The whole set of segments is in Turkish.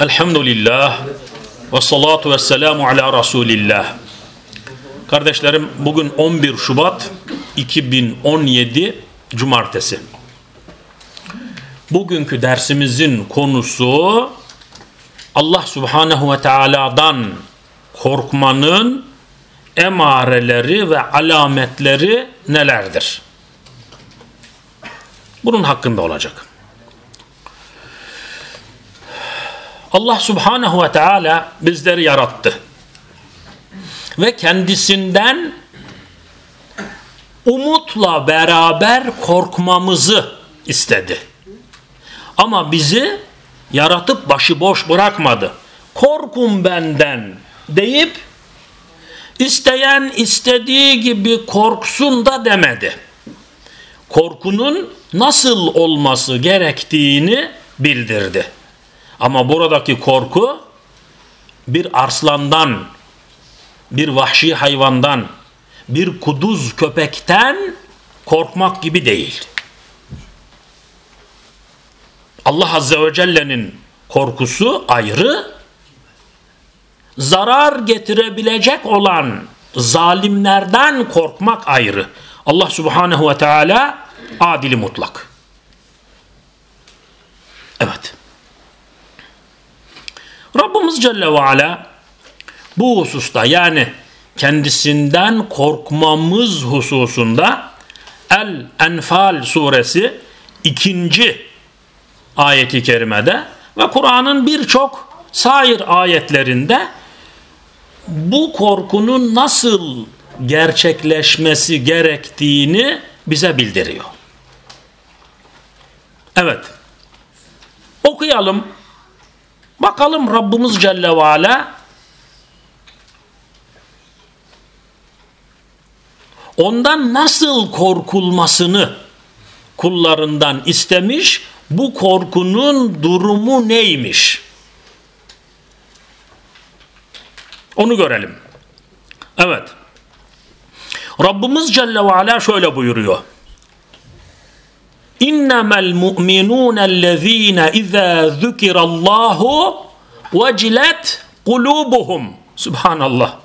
Elhamdülillah ve salatu ve selamu ala Resulillah. Kardeşlerim bugün 11 Şubat 2017 Cumartesi. Bugünkü dersimizin konusu Allah Subhanahu ve Teala'dan korkmanın emareleri ve alametleri nelerdir? Bunun hakkında olacak. Allah Subhanahu ve Teala bizleri yarattı. Ve kendisinden umutla beraber korkmamızı istedi. Ama bizi yaratıp başıboş bırakmadı. Korkun benden deyip isteyen istediği gibi korksun da demedi. Korkunun nasıl olması gerektiğini bildirdi. Ama buradaki korku bir arslandan, bir vahşi hayvandan, bir kuduz köpekten korkmak gibi değil. Allah Azze ve Celle'nin korkusu ayrı, zarar getirebilecek olan zalimlerden korkmak ayrı. Allah Subhanahu ve Teala adili mutlak. Evet. Rabbimiz Celle ve Ala bu hususta yani kendisinden korkmamız hususunda El-Enfal suresi ikinci ayeti kerimede ve Kur'an'ın birçok sair ayetlerinde bu korkunun nasıl gerçekleşmesi gerektiğini bize bildiriyor. Evet. Okuyalım. Bakalım Rabbimiz Celle ve Ala ondan nasıl korkulmasını kullarından istemiş, bu korkunun durumu neymiş? Onu görelim. Evet. Rabbimiz Celle ve Ala şöyle buyuruyor. İnnemel mu'minûnellezîne izâ zükirallâhu vecilet kulubuhum. Subhanallah.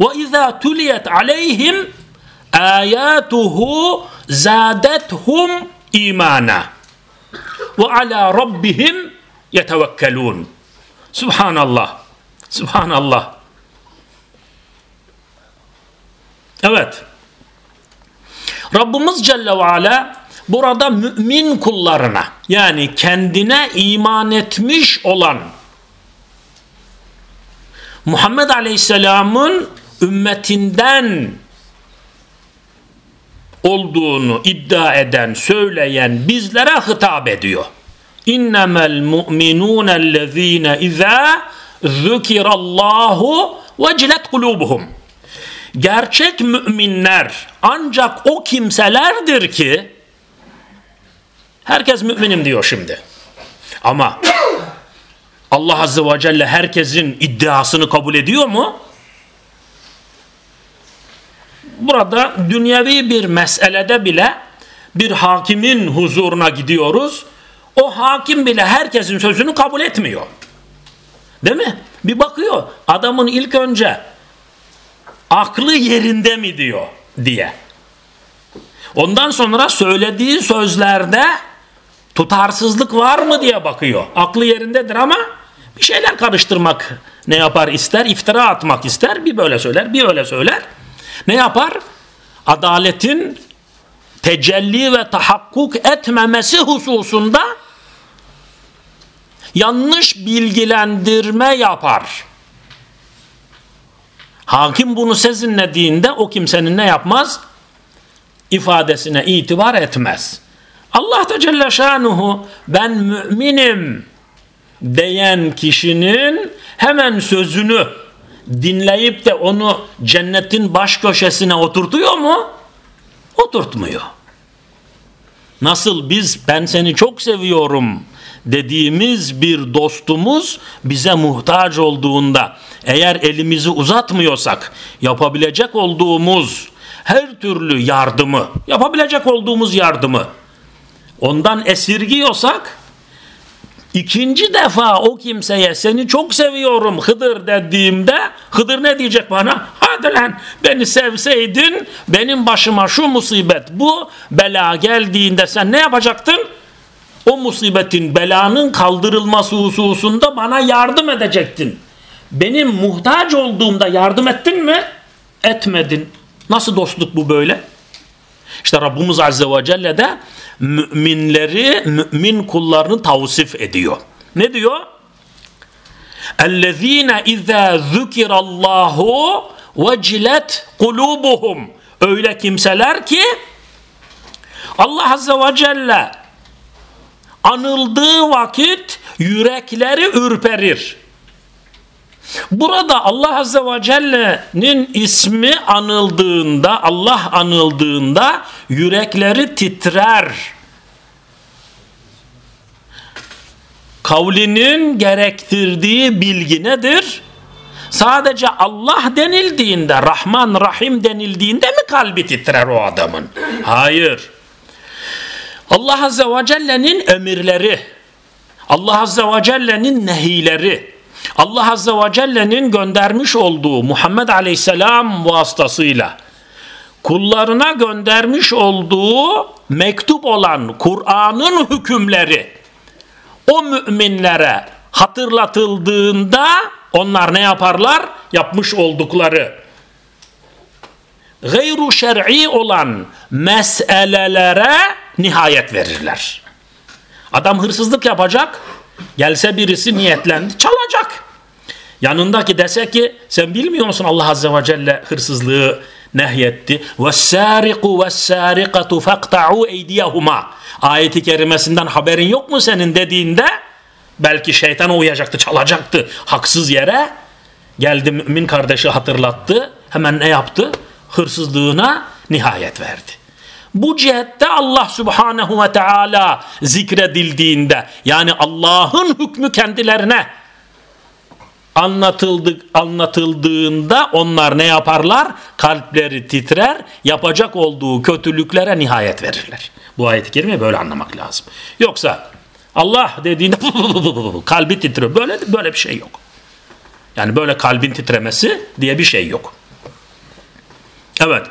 Ve izâ tuliyet aleyhim âyâtuhu zâdethum imana. Ve alâ rabbihim yetevekkelûn. Subhanallah. Subhanallah. Evet. Rabbimiz Celle ve Ala burada mümin kullarına yani kendine iman etmiş olan Muhammed Aleyhisselam'ın ümmetinden olduğunu iddia eden, söyleyen bizlere hitap ediyor. İnnemel mu'minûnellezîne izâ zükirallahu vecilet kulubuhum. Gerçek müminler ancak o kimselerdir ki herkes müminim diyor şimdi. Ama Allah Azze ve Celle herkesin iddiasını kabul ediyor mu? Burada dünyevi bir meselede bile bir hakimin huzuruna gidiyoruz. O hakim bile herkesin sözünü kabul etmiyor. Değil mi? Bir bakıyor adamın ilk önce aklı yerinde mi diyor diye. Ondan sonra söylediği sözlerde tutarsızlık var mı diye bakıyor. Aklı yerindedir ama bir şeyler karıştırmak ne yapar ister? iftira atmak ister. Bir böyle söyler, bir öyle söyler. Ne yapar? Adaletin tecelli ve tahakkuk etmemesi hususunda yanlış bilgilendirme yapar. Hakim bunu sezinlediğinde o kimsenin ne yapmaz? ifadesine itibar etmez. Allah da Celle Şanuhu ben müminim diyen kişinin hemen sözünü dinleyip de onu cennetin baş köşesine oturtuyor mu? Oturtmuyor. Nasıl biz ben seni çok seviyorum dediğimiz bir dostumuz bize muhtaç olduğunda eğer elimizi uzatmıyorsak yapabilecek olduğumuz her türlü yardımı, yapabilecek olduğumuz yardımı ondan esirgiyorsak ikinci defa o kimseye seni çok seviyorum Hıdır dediğimde Hıdır ne diyecek bana? Hadi lan beni sevseydin benim başıma şu musibet bu bela geldiğinde sen ne yapacaktın? O musibetin belanın kaldırılması hususunda bana yardım edecektin. Benim muhtaç olduğumda yardım ettin mi? Etmedin. Nasıl dostluk bu böyle? İşte Rabbimiz Azze ve Celle de müminleri, mümin kullarını tavsif ediyor. Ne diyor? اَلَّذ۪ينَ اِذَا ذُكِرَ اللّٰهُ وَجِلَتْ قُلُوبُهُمْ Öyle kimseler ki Allah Azze ve Celle anıldığı vakit yürekleri ürperir. Burada Allah Azze ve Celle'nin ismi anıldığında, Allah anıldığında yürekleri titrer. Kavlinin gerektirdiği bilgi nedir? Sadece Allah denildiğinde, Rahman, Rahim denildiğinde mi kalbi titrer o adamın? Hayır. Allah Azze ve Celle'nin emirleri, Allah Azze ve Celle'nin nehileri, Allah Azze ve Celle'nin göndermiş olduğu Muhammed Aleyhisselam vasıtasıyla kullarına göndermiş olduğu mektup olan Kur'an'ın hükümleri o müminlere hatırlatıldığında onlar ne yaparlar? Yapmış oldukları gayru şer'i olan meselelere nihayet verirler. Adam hırsızlık yapacak. Gelse birisi niyetlendi. Çalacak. Yanındaki dese ki sen bilmiyor musun Allah Azze ve Celle hırsızlığı nehyetti. وَالسَّارِقُ وَالسَّارِقَةُ فَقْتَعُوا اَيْدِيَهُمَا Ayeti kerimesinden haberin yok mu senin dediğinde belki şeytan uyacaktı, çalacaktı haksız yere. Geldi mümin kardeşi hatırlattı. Hemen ne yaptı? Hırsızlığına nihayet verdi. Bu cihette Allah subhanehu ve teala zikredildiğinde yani Allah'ın hükmü kendilerine anlatıldı, anlatıldığında onlar ne yaparlar? Kalpleri titrer, yapacak olduğu kötülüklere nihayet verirler. Bu ayet-i böyle anlamak lazım. Yoksa Allah dediğinde kalbi titriyor. Böyle böyle bir şey yok. Yani böyle kalbin titremesi diye bir şey yok. Evet.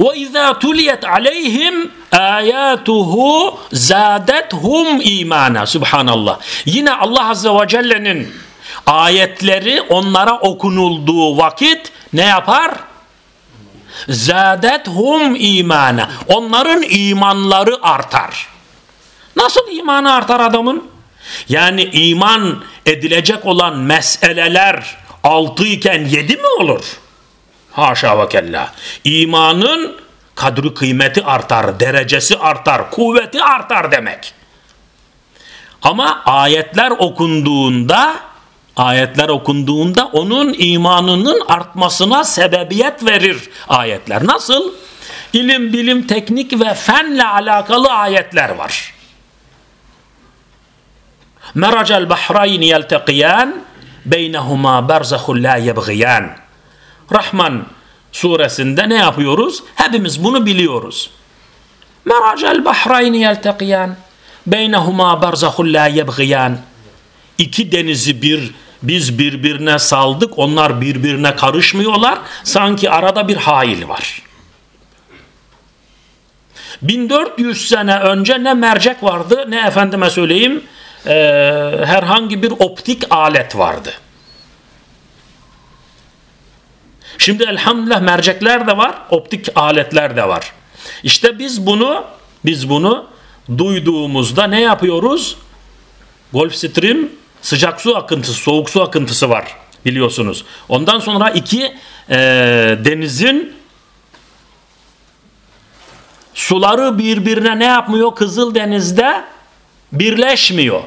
Ve izâ tuliyet aleyhim âyâtuhu zâdethum imana. Subhanallah. Yine Allah Azze ve Celle'nin ayetleri onlara okunulduğu vakit ne yapar? Zâdethum imana. Onların imanları artar. Nasıl imanı artar adamın? Yani iman edilecek olan meseleler altı iken yedi mi olur? Haşa ve kella. İmanın kadri kıymeti artar, derecesi artar, kuvveti artar demek. Ama ayetler okunduğunda ayetler okunduğunda onun imanının artmasına sebebiyet verir ayetler. Nasıl? İlim, bilim, teknik ve fenle alakalı ayetler var. Meracel bahrayni yelteqiyan beynehuma berzahun la. Rahman suresinde ne yapıyoruz? Hepimiz bunu biliyoruz. Meracel bahrayni yelteqiyan beynehuma berzahun la yebgiyan. İki denizi bir biz birbirine saldık onlar birbirine karışmıyorlar sanki arada bir hail var 1400 sene önce ne mercek vardı ne efendime söyleyeyim e, herhangi bir optik alet vardı şimdi elhamdülillah mercekler de var optik aletler de var işte biz bunu biz bunu duyduğumuzda ne yapıyoruz Gulf Stream sıcak su akıntısı, soğuk su akıntısı var biliyorsunuz. Ondan sonra iki e, denizin suları birbirine ne yapmıyor? Kızıl Deniz'de birleşmiyor.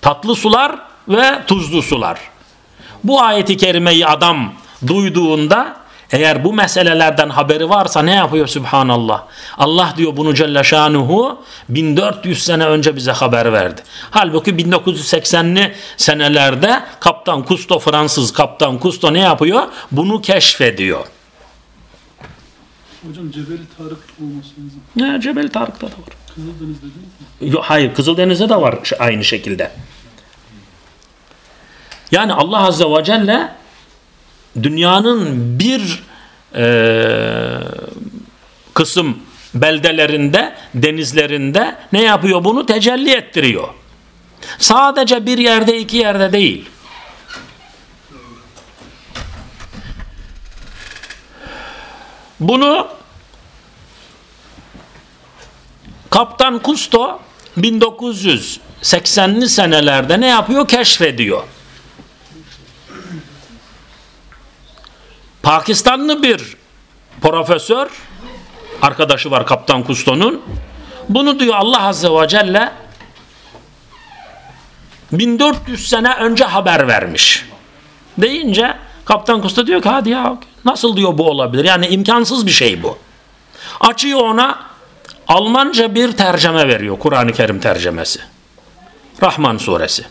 Tatlı sular ve tuzlu sular. Bu ayeti kerimeyi adam duyduğunda eğer bu meselelerden haberi varsa ne yapıyor Subhanallah? Allah diyor bunu Celle Şanuhu 1400 sene önce bize haber verdi. Halbuki 1980'li senelerde Kaptan Kusto Fransız Kaptan Kusto ne yapıyor? Bunu keşfediyor. Hocam Cebeli Tarık olması lazım. Ne Cebeli Tarık'ta da var. Kızıldeniz dediniz mi? Yok, hayır Kızıldeniz'de de var aynı şekilde. Yani Allah Azze ve Celle dünyanın bir e, kısım beldelerinde, denizlerinde ne yapıyor bunu? Tecelli ettiriyor. Sadece bir yerde, iki yerde değil. Bunu Kaptan Kusto 1980'li senelerde ne yapıyor? Keşfediyor. Pakistanlı bir profesör arkadaşı var Kaptan Kusto'nun. Bunu diyor Allah Azze ve Celle 1400 sene önce haber vermiş. Deyince Kaptan Kusto diyor ki hadi ya nasıl diyor bu olabilir? Yani imkansız bir şey bu. Açıyor ona Almanca bir tercüme veriyor. Kur'an-ı Kerim tercemesi. Rahman suresi.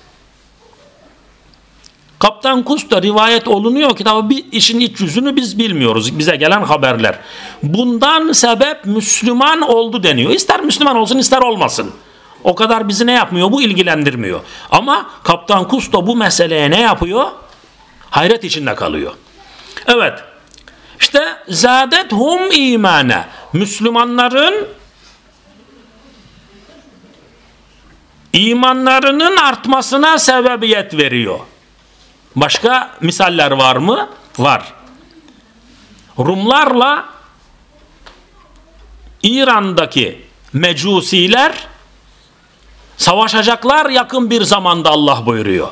Kaptan Kusta rivayet olunuyor ki tabi bir işin iç yüzünü biz bilmiyoruz. Bize gelen haberler. Bundan sebep Müslüman oldu deniyor. İster Müslüman olsun ister olmasın. O kadar bizi ne yapmıyor? Bu ilgilendirmiyor. Ama Kaptan Kusto bu meseleye ne yapıyor? Hayret içinde kalıyor. Evet. İşte zadet hum imane. Müslümanların imanlarının artmasına sebebiyet veriyor. Başka misaller var mı? Var. Rumlarla İran'daki mecusiler savaşacaklar yakın bir zamanda Allah buyuruyor.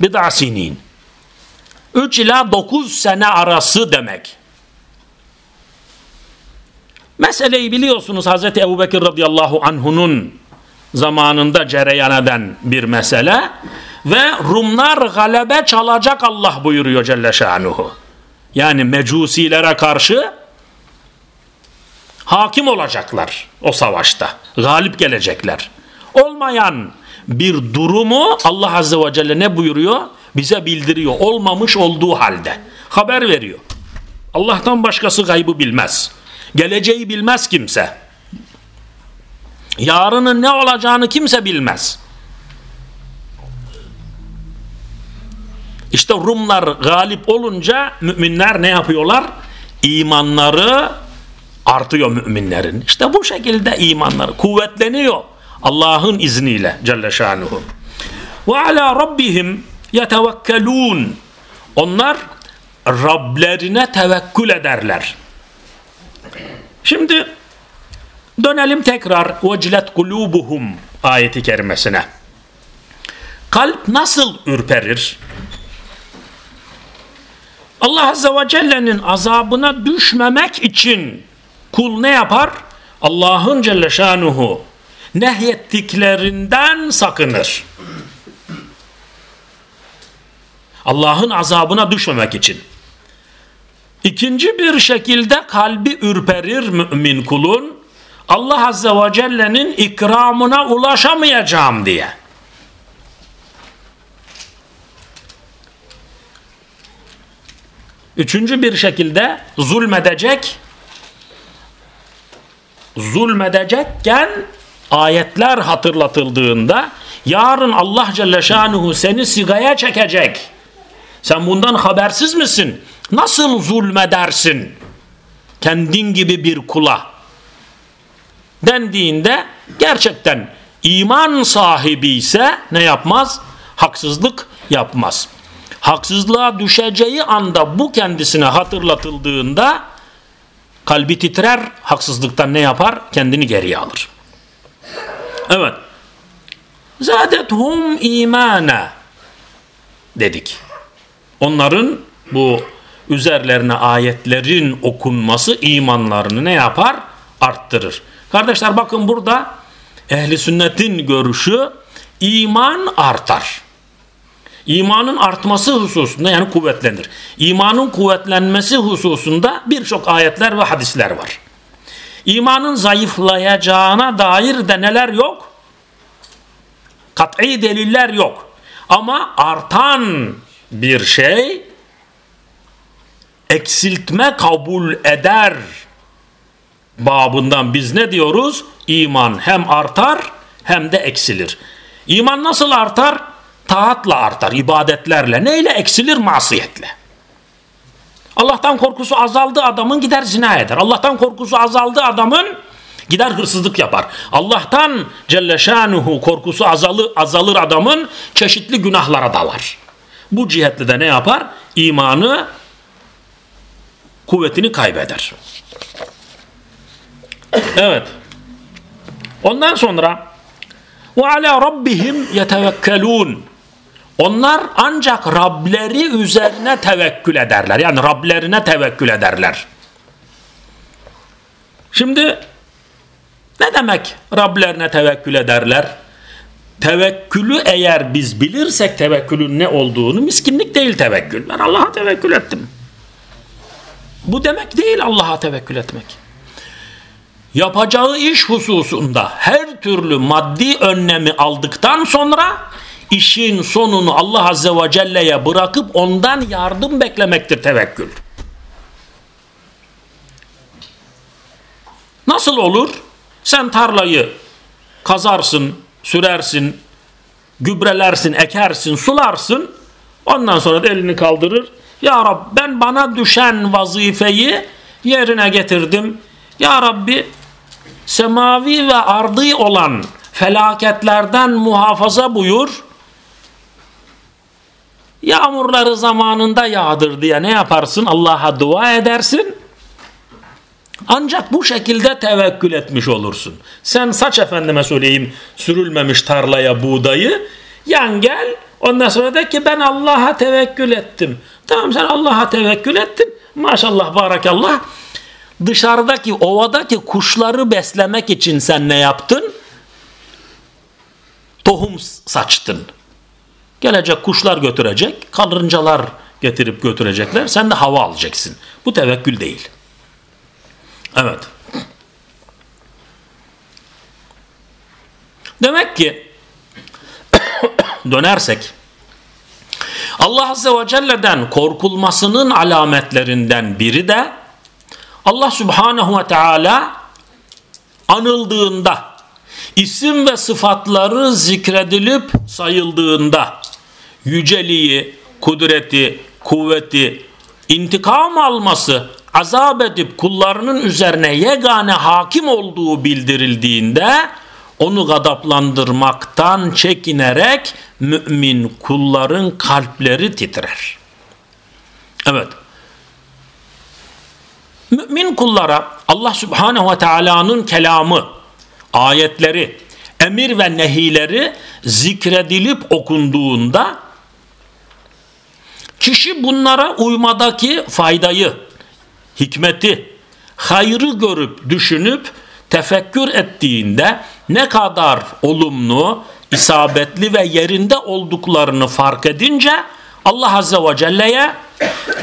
Bid'a sinin. 3 ila 9 sene arası demek. Meseleyi biliyorsunuz Hazreti Ebu Bekir radıyallahu anhunun zamanında cereyan eden bir mesele ve Rumlar galebe çalacak Allah buyuruyor Celle Şanuhu. Yani mecusilere karşı hakim olacaklar o savaşta. Galip gelecekler. Olmayan bir durumu Allah Azze ve Celle ne buyuruyor? Bize bildiriyor. Olmamış olduğu halde. Haber veriyor. Allah'tan başkası gaybı bilmez. Geleceği bilmez kimse. Yarının ne olacağını kimse bilmez. İşte Rumlar galip olunca müminler ne yapıyorlar? İmanları artıyor müminlerin. İşte bu şekilde imanları kuvvetleniyor. Allah'ın izniyle Celle Şanuhu. Ve ala rabbihim yetevekkelun. Onlar Rablerine tevekkül ederler. Şimdi dönelim tekrar vecilet kulubuhum ayeti kerimesine. Kalp nasıl ürperir? Allah Azze ve Celle'nin azabına düşmemek için kul ne yapar? Allah'ın Celle Şanuhu nehyettiklerinden sakınır. Allah'ın azabına düşmemek için. İkinci bir şekilde kalbi ürperir mümin kulun Allah Azze ve Celle'nin ikramına ulaşamayacağım diye. Üçüncü bir şekilde zulmedecek zulmedecekken ayetler hatırlatıldığında yarın Allah Celle Şanuhu seni sigaya çekecek. Sen bundan habersiz misin? Nasıl zulmedersin? Kendin gibi bir kula. Dendiğinde gerçekten iman sahibi ise ne yapmaz? Haksızlık yapmaz. Haksızlığa düşeceği anda bu kendisine hatırlatıldığında kalbi titrer, haksızlıktan ne yapar? Kendini geriye alır. Evet. Zadethum imana dedik. Onların bu üzerlerine ayetlerin okunması imanlarını ne yapar? Arttırır. Kardeşler bakın burada ehli sünnetin görüşü iman artar. İmanın artması hususunda yani kuvvetlenir. İmanın kuvvetlenmesi hususunda birçok ayetler ve hadisler var. İmanın zayıflayacağına dair de neler yok? Kat'i deliller yok. Ama artan bir şey eksiltme kabul eder babından biz ne diyoruz? İman hem artar hem de eksilir. İman nasıl artar? Taatla artar, ibadetlerle. Neyle eksilir? Masiyetle. Allah'tan korkusu azaldı adamın gider zina eder. Allah'tan korkusu azaldı adamın gider hırsızlık yapar. Allah'tan Celle Şanuhu korkusu azalı, azalır adamın çeşitli günahlara dalar. Bu cihetle de ne yapar? İmanı kuvvetini kaybeder. Evet. Ondan sonra ala rabbihim yetevekkelun. Onlar ancak Rableri üzerine tevekkül ederler. Yani Rablerine tevekkül ederler. Şimdi ne demek Rablerine tevekkül ederler? Tevekkülü eğer biz bilirsek tevekkülün ne olduğunu miskinlik değil tevekkül. Ben Allah'a tevekkül ettim. Bu demek değil Allah'a tevekkül etmek. Yapacağı iş hususunda her türlü maddi önlemi aldıktan sonra işin sonunu Allah Azze ve Celle'ye bırakıp ondan yardım beklemektir tevekkül. Nasıl olur? Sen tarlayı kazarsın, sürersin, gübrelersin, ekersin, sularsın. Ondan sonra da elini kaldırır. Ya Rab ben bana düşen vazifeyi yerine getirdim. Ya Rabbi semavi ve ardı olan felaketlerden muhafaza buyur. Yağmurları zamanında yağdır diye ne yaparsın? Allah'a dua edersin. Ancak bu şekilde tevekkül etmiş olursun. Sen saç efendime söyleyeyim sürülmemiş tarlaya buğdayı yan gel ondan sonra de ki ben Allah'a tevekkül ettim. Tamam sen Allah'a tevekkül ettin. Maşallah barakallah. Dışarıdaki ovadaki kuşları beslemek için sen ne yaptın? Tohum saçtın. Gelecek kuşlar götürecek, karıncalar getirip götürecekler. Sen de hava alacaksın. Bu tevekkül değil. Evet. Demek ki dönersek Allah Azze ve Celle'den korkulmasının alametlerinden biri de Allah Subhanahu ve Teala anıldığında isim ve sıfatları zikredilip sayıldığında yüceliği, kudreti, kuvveti, intikam alması, azap edip kullarının üzerine yegane hakim olduğu bildirildiğinde onu gadaplandırmaktan çekinerek mümin kulların kalpleri titrer. Evet. Mümin kullara Allah Subhanahu ve Taala'nın kelamı, ayetleri, emir ve nehileri zikredilip okunduğunda kişi bunlara uymadaki faydayı, hikmeti, hayrı görüp düşünüp tefekkür ettiğinde ne kadar olumlu, isabetli ve yerinde olduklarını fark edince Allah Azze ve Celle'ye,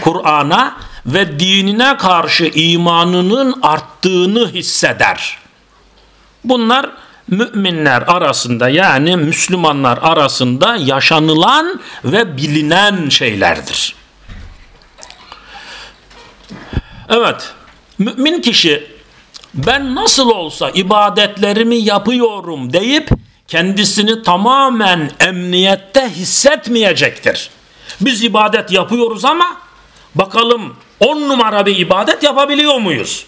Kur'an'a ve dinine karşı imanının arttığını hisseder. Bunlar müminler arasında yani Müslümanlar arasında yaşanılan ve bilinen şeylerdir. Evet, mümin kişi ben nasıl olsa ibadetlerimi yapıyorum deyip kendisini tamamen emniyette hissetmeyecektir. Biz ibadet yapıyoruz ama bakalım on numara bir ibadet yapabiliyor muyuz?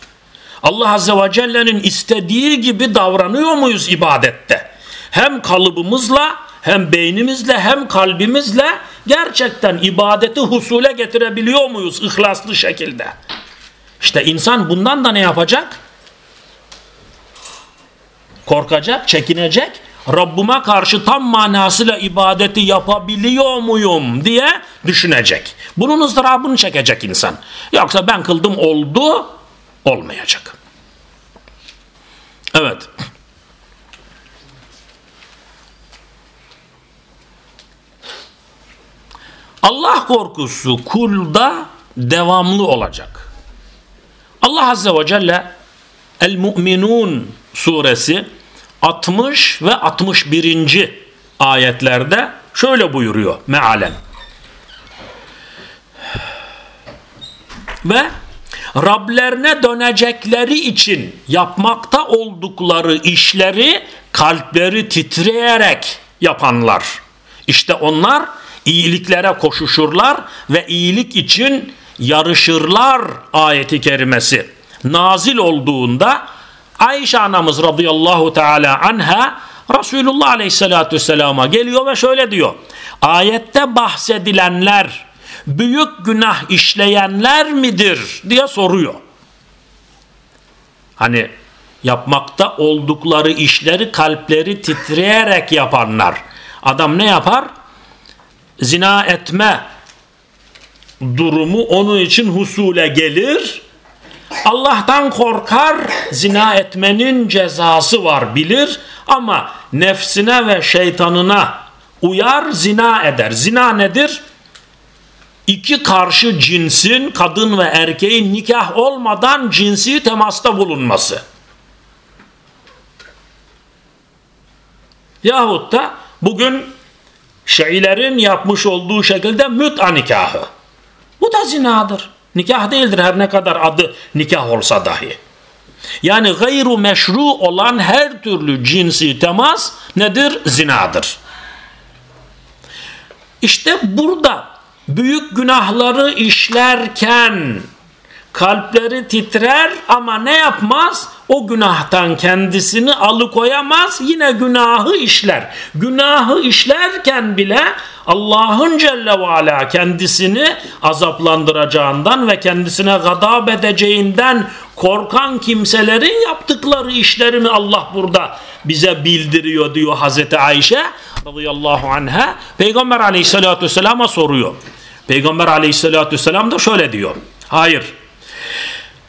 Allah Azze ve Celle'nin istediği gibi davranıyor muyuz ibadette? Hem kalıbımızla hem beynimizle hem kalbimizle gerçekten ibadeti husule getirebiliyor muyuz ihlaslı şekilde? İşte insan bundan da ne yapacak? Korkacak, çekinecek. Rabbime karşı tam manasıyla ibadeti yapabiliyor muyum diye düşünecek. Bunun ızdırabını çekecek insan. Yoksa ben kıldım oldu olmayacak. Evet. Allah korkusu kulda devamlı olacak. Allah Azze ve Celle El-Mu'minun suresi 60 ve 61. ayetlerde şöyle buyuruyor mealen. Ve Rablerine dönecekleri için yapmakta oldukları işleri kalpleri titreyerek yapanlar. İşte onlar iyiliklere koşuşurlar ve iyilik için yarışırlar ayeti kerimesi. Nazil olduğunda Ayşe anamız radıyallahu teala anha Resulullah aleyhissalatü vesselama geliyor ve şöyle diyor. Ayette bahsedilenler büyük günah işleyenler midir diye soruyor. Hani yapmakta oldukları işleri kalpleri titreyerek yapanlar. Adam ne yapar? Zina etme durumu onun için husule gelir. Allah'tan korkar, zina etmenin cezası var bilir ama nefsine ve şeytanına uyar zina eder. Zina nedir? İki karşı cinsin kadın ve erkeğin nikah olmadan cinsi temasta bulunması. Yahut da bugün Şiilerin yapmış olduğu şekilde müt'a nikahı. Bu da zinadır. Nikah değildir her ne kadar adı nikah olsa dahi. Yani gayru meşru olan her türlü cinsi temas nedir? Zinadır. İşte burada büyük günahları işlerken kalpleri titrer ama ne yapmaz? O günahtan kendisini alıkoyamaz yine günahı işler. Günahı işlerken bile Allah'ın Celle ve Ala kendisini azaplandıracağından ve kendisine gadab edeceğinden korkan kimselerin yaptıkları işleri mi Allah burada bize bildiriyor diyor Hazreti Ayşe radıyallahu anha. Peygamber aleyhissalatü vesselama soruyor. Peygamber aleyhissalatü vesselam da şöyle diyor. Hayır.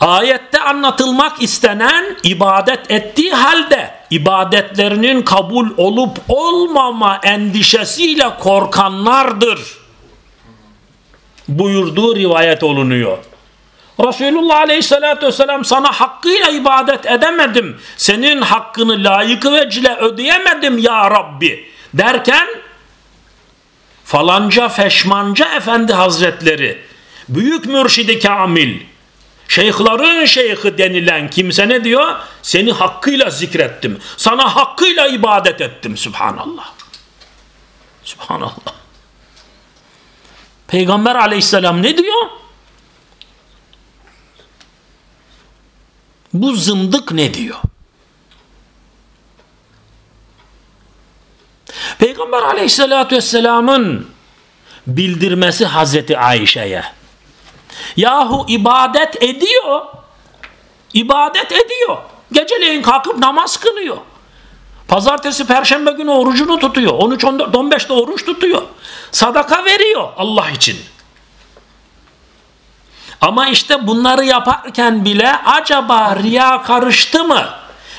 Ayette anlatılmak istenen ibadet ettiği halde ibadetlerinin kabul olup olmama endişesiyle korkanlardır. Buyurduğu rivayet olunuyor. Resulullah Aleyhisselatü Vesselam sana hakkıyla ibadet edemedim. Senin hakkını layık ve cile ödeyemedim ya Rabbi derken falanca feşmanca efendi hazretleri büyük mürşidi kamil şeyhların şeyhi denilen kimse ne diyor? Seni hakkıyla zikrettim. Sana hakkıyla ibadet ettim. Subhanallah. Subhanallah. Peygamber aleyhisselam ne diyor? Bu zındık ne diyor? Peygamber aleyhissalatü vesselamın bildirmesi Hazreti Ayşe'ye. Yahu ibadet ediyor. İbadet ediyor. Geceleyin kalkıp namaz kılıyor. Pazartesi, perşembe günü orucunu tutuyor. 13, 14, 15'te oruç tutuyor. Sadaka veriyor Allah için. Ama işte bunları yaparken bile acaba riya karıştı mı?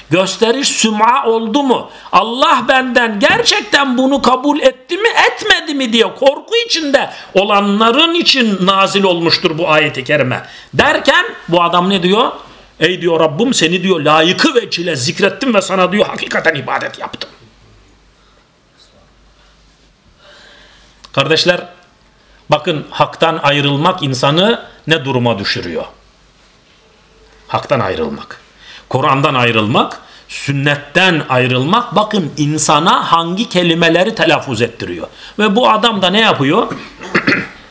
Gösteriş süm'a oldu mu? Allah benden gerçekten bunu kabul etti mi etmedi mi diye korku içinde olanların için nazil olmuştur bu ayeti kerime. Derken bu adam ne diyor? Ey diyor Rabbim seni diyor layıkı ve çile zikrettim ve sana diyor hakikaten ibadet yaptım. Kardeşler bakın haktan ayrılmak insanı ne duruma düşürüyor? Haktan ayrılmak. Kur'an'dan ayrılmak, sünnetten ayrılmak bakın insana hangi kelimeleri telaffuz ettiriyor. Ve bu adam da ne yapıyor?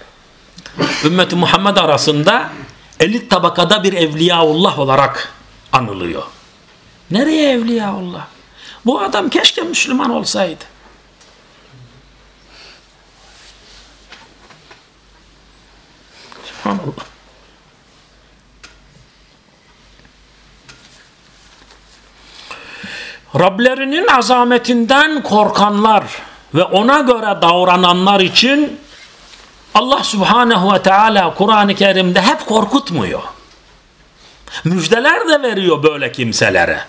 Ümmeti Muhammed arasında elit tabakada bir evliyaullah olarak anılıyor. Nereye evliyaullah? Bu adam keşke Müslüman olsaydı. Subhanallah. Rablerinin azametinden korkanlar ve ona göre davrananlar için Allah Subhanahu ve Teala Kur'an-ı Kerim'de hep korkutmuyor. Müjdeler de veriyor böyle kimselere.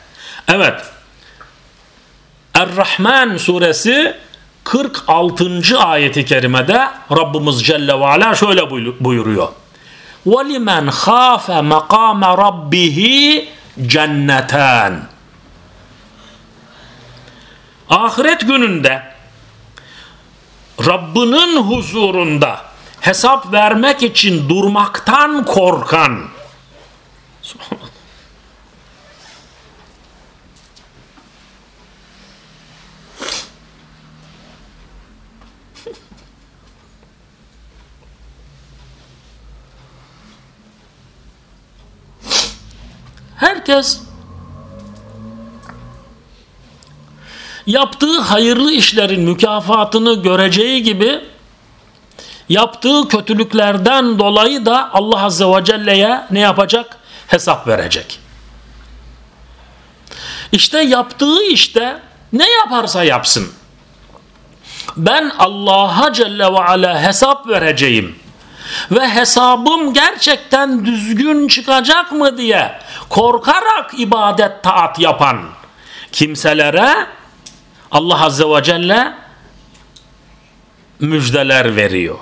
Evet. Er-Rahman suresi 46. ayeti kerimede Rabbimiz Celle ve Ala şöyle buyuruyor. وَلِمَنْ خَافَ مَقَامَ رَبِّهِ جَنَّتَانِ ahiret gününde Rabbinin huzurunda hesap vermek için durmaktan korkan. Herkes yaptığı hayırlı işlerin mükafatını göreceği gibi yaptığı kötülüklerden dolayı da Allah Azze ve Celle'ye ne yapacak? Hesap verecek. İşte yaptığı işte ne yaparsa yapsın. Ben Allah'a Celle ve Ala hesap vereceğim. Ve hesabım gerçekten düzgün çıkacak mı diye korkarak ibadet taat yapan kimselere Allah Azze ve Celle müjdeler veriyor.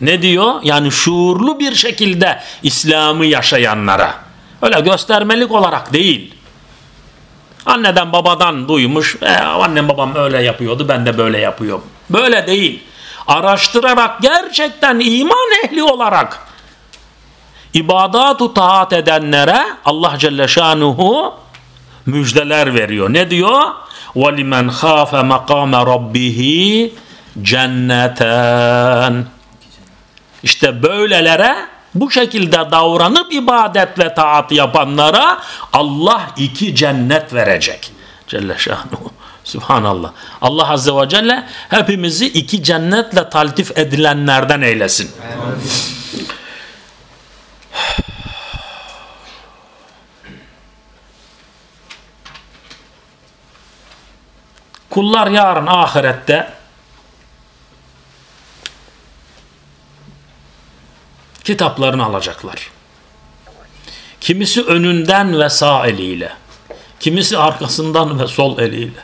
Ne diyor? Yani şuurlu bir şekilde İslam'ı yaşayanlara. Öyle göstermelik olarak değil. Anneden babadan duymuş. E, annem babam öyle yapıyordu ben de böyle yapıyorum. Böyle değil. Araştırarak gerçekten iman ehli olarak ibadatu taat edenlere Allah Celle Şanuhu müjdeler veriyor. Ne diyor? وَلِمَنْ خَافَ مَقَامَ رَبِّهِ cenneten. İşte böylelere bu şekilde davranıp ibadet ve taat yapanlara Allah iki cennet verecek. Celle şanuhu. Subhanallah. Allah Azze ve Celle hepimizi iki cennetle taltif edilenlerden eylesin. Amin. Kullar yarın ahirette kitaplarını alacaklar. Kimisi önünden ve sağ eliyle. Kimisi arkasından ve sol eliyle.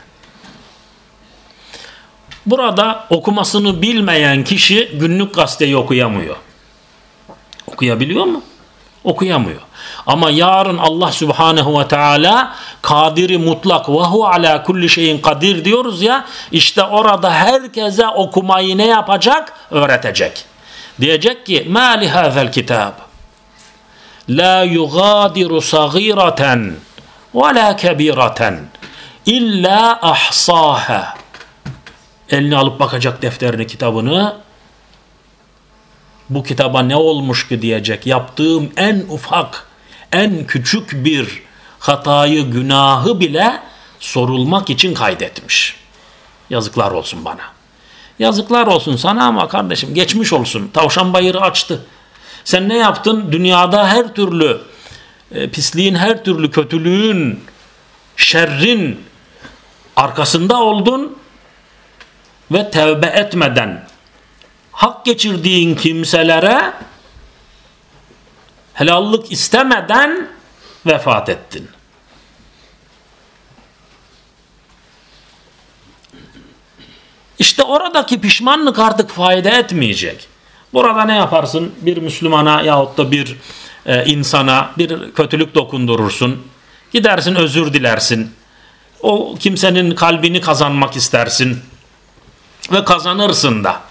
Burada okumasını bilmeyen kişi günlük gazeteyi okuyamıyor. Okuyabiliyor mu? Okuyamıyor. Ama yarın Allah Subhanahu ve Teala kadiri mutlak. Ve hu ala kulli şeyin kadir diyoruz ya işte orada herkese okumayı ne yapacak? Öğretecek. Diyecek ki ma li hazel kitab la yugadiru sagireten ve la kebireten illa ahsaha elini alıp bakacak defterini kitabını. Bu kitaba ne olmuş ki? diyecek. Yaptığım en ufak en küçük bir hatayı günahı bile sorulmak için kaydetmiş yazıklar olsun bana Yazıklar olsun sana ama kardeşim geçmiş olsun. Tavşan bayırı açtı. Sen ne yaptın? Dünyada her türlü e, pisliğin, her türlü kötülüğün, şerrin arkasında oldun ve tevbe etmeden hak geçirdiğin kimselere helallık istemeden vefat ettin. İşte oradaki pişmanlık artık fayda etmeyecek. Burada ne yaparsın? Bir Müslümana yahut da bir e, insana bir kötülük dokundurursun. Gidersin özür dilersin. O kimsenin kalbini kazanmak istersin. Ve kazanırsın da.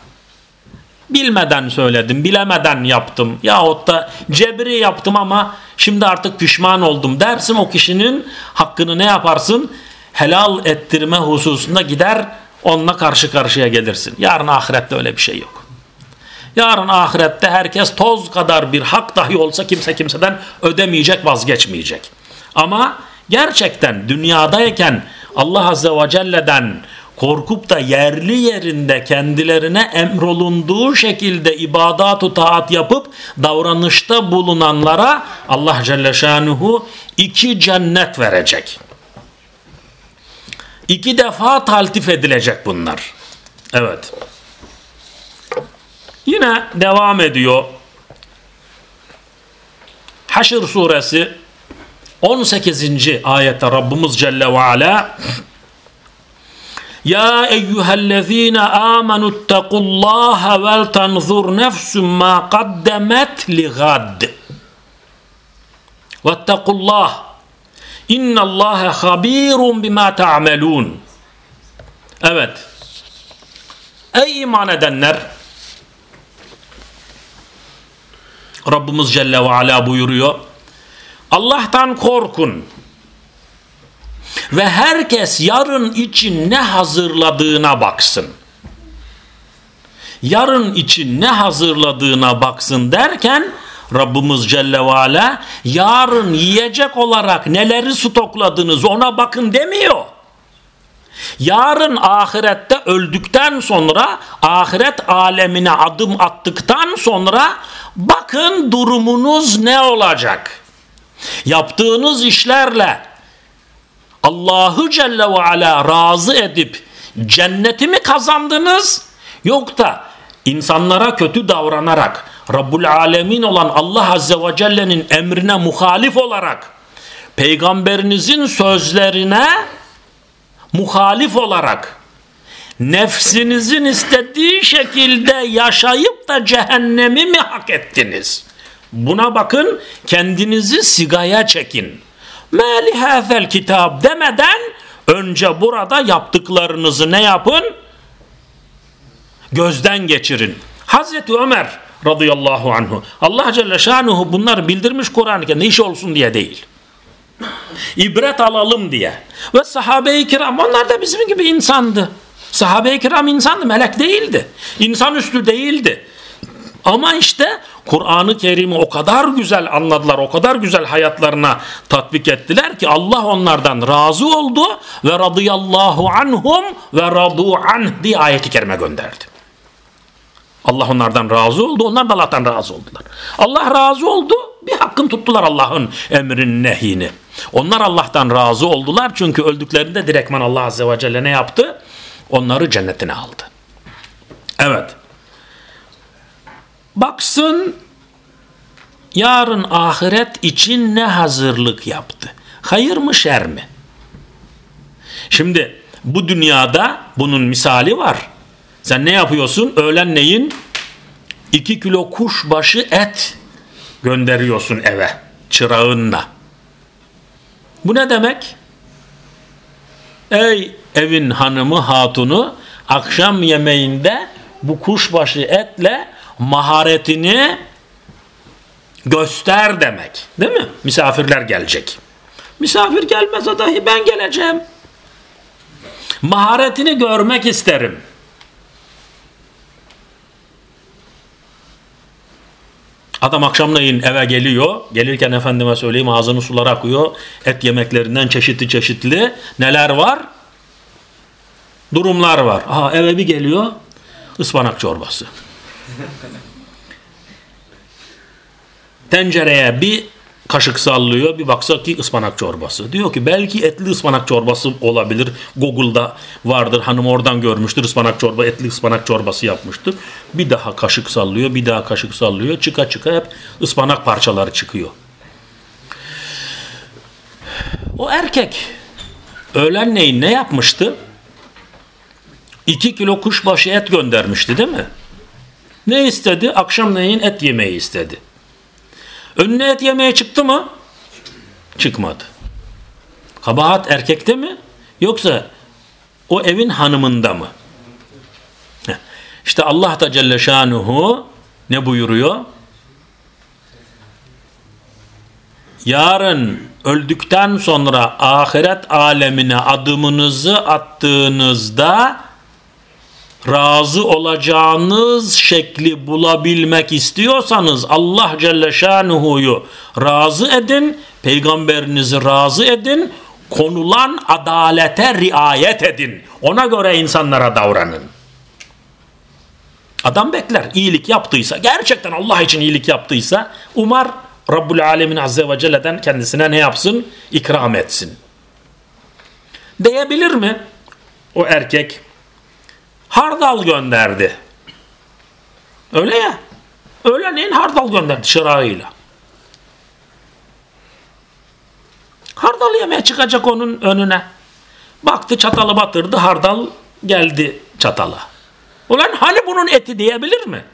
Bilmeden söyledim, bilemeden yaptım. Yahut da cebri yaptım ama şimdi artık pişman oldum dersin o kişinin hakkını ne yaparsın? Helal ettirme hususunda gider onunla karşı karşıya gelirsin. Yarın ahirette öyle bir şey yok. Yarın ahirette herkes toz kadar bir hak dahi olsa kimse kimseden ödemeyecek, vazgeçmeyecek. Ama gerçekten dünyadayken Allah Azze ve Celle'den korkup da yerli yerinde kendilerine emrolunduğu şekilde ibadatu taat yapıp davranışta bulunanlara Allah Celle Şanuhu iki cennet verecek. İki defa taltif edilecek bunlar. Evet. Yine devam ediyor. Haşr suresi 18. ayette Rabbimiz Celle ve Ala Ya eyyühellezine amenu ittakullaha vel tanzur nefsum ma kaddemet li gad. Vettekullah İnna Allah habirun bima ta'melun. Evet. Ey iman edenler Rabbimiz Celle ve Ala buyuruyor. Allah'tan korkun. Ve herkes yarın için ne hazırladığına baksın. Yarın için ne hazırladığına baksın derken Rabbimiz Celle ve Ala yarın yiyecek olarak neleri stokladınız ona bakın demiyor. Yarın ahirette öldükten sonra ahiret alemine adım attıktan sonra bakın durumunuz ne olacak? Yaptığınız işlerle Allahu Celle ve Ala razı edip cenneti mi kazandınız? Yok da insanlara kötü davranarak Rabbul Alemin olan Allah Azze ve Celle'nin emrine muhalif olarak peygamberinizin sözlerine muhalif olarak nefsinizin istediği şekilde yaşayıp da cehennemi mi hak ettiniz? Buna bakın kendinizi sigaya çekin. Mali hazel kitab demeden önce burada yaptıklarınızı ne yapın? Gözden geçirin. Hazreti Ömer radıyallahu anhu Allah Celle Şanuhu bunları bildirmiş Kur'an-ı iş olsun diye değil. İbret alalım diye. Ve sahabe-i kiram onlar da bizim gibi insandı. Sahabe-i kiram insandı, melek değildi. İnsanüstü değildi. Ama işte Kur'an-ı Kerim'i o kadar güzel anladılar, o kadar güzel hayatlarına tatbik ettiler ki Allah onlardan razı oldu ve radıyallahu anhum ve radu anh diye ayeti kerime gönderdi. Allah onlardan razı oldu, onlar da Allah'tan razı oldular. Allah razı oldu, bir hakkın tuttular Allah'ın emrin nehini. Onlar Allah'tan razı oldular çünkü öldüklerinde direktman Allah Azze ve Celle ne yaptı? Onları cennetine aldı. Evet. Baksın yarın ahiret için ne hazırlık yaptı? Hayır mı şer mi? Şimdi bu dünyada bunun misali var. Sen ne yapıyorsun? Öğlenleyin 2 kilo kuşbaşı et gönderiyorsun eve çırağınla. Bu ne demek? Ey evin hanımı hatunu akşam yemeğinde bu kuşbaşı etle maharetini göster demek. Değil mi? Misafirler gelecek. Misafir gelmese dahi ben geleceğim. Maharetini görmek isterim. Adam akşamleyin eve geliyor. Gelirken efendime söyleyeyim ağzını sular akıyor. Et yemeklerinden çeşitli çeşitli neler var? Durumlar var. Aha eve bir geliyor. ıspanak çorbası. Tencereye bir kaşık sallıyor bir baksa ki ıspanak çorbası. Diyor ki belki etli ıspanak çorbası olabilir. Google'da vardır hanım oradan görmüştür ıspanak çorba etli ıspanak çorbası yapmıştır. Bir daha kaşık sallıyor bir daha kaşık sallıyor çıka çıka hep ıspanak parçaları çıkıyor. O erkek öğlenleyin ne yapmıştı? 2 kilo kuşbaşı et göndermişti değil mi? Ne istedi? Akşamleyin et yemeği istedi. Önüne et yemeye çıktı mı? Çıkmadı. Kabahat erkekte mi? Yoksa o evin hanımında mı? İşte Allah da Celle Şanuhu ne buyuruyor? Yarın öldükten sonra ahiret alemine adımınızı attığınızda razı olacağınız şekli bulabilmek istiyorsanız Allah Celle Şanuhu'yu razı edin, peygamberinizi razı edin, konulan adalete riayet edin. Ona göre insanlara davranın. Adam bekler. iyilik yaptıysa, gerçekten Allah için iyilik yaptıysa, umar Rabbul Alemin Azze ve Celle'den kendisine ne yapsın? İkram etsin. Diyebilir mi? O erkek hardal gönderdi. Öyle ya. Öğleneyin hardal gönderdi çırağıyla. Hardal yemeye çıkacak onun önüne. Baktı çatalı batırdı hardal geldi çatala. Ulan hani bunun eti diyebilir mi?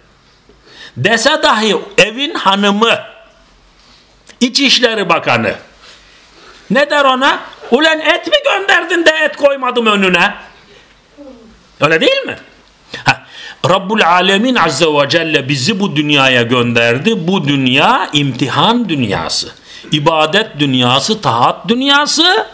Dese dahi evin hanımı İçişleri Bakanı ne der ona? Ulan et mi gönderdin de et koymadım önüne? Öyle değil mi? Ha, Rabbul Alemin Azze ve Celle bizi bu dünyaya gönderdi. Bu dünya imtihan dünyası. İbadet dünyası, taat dünyası,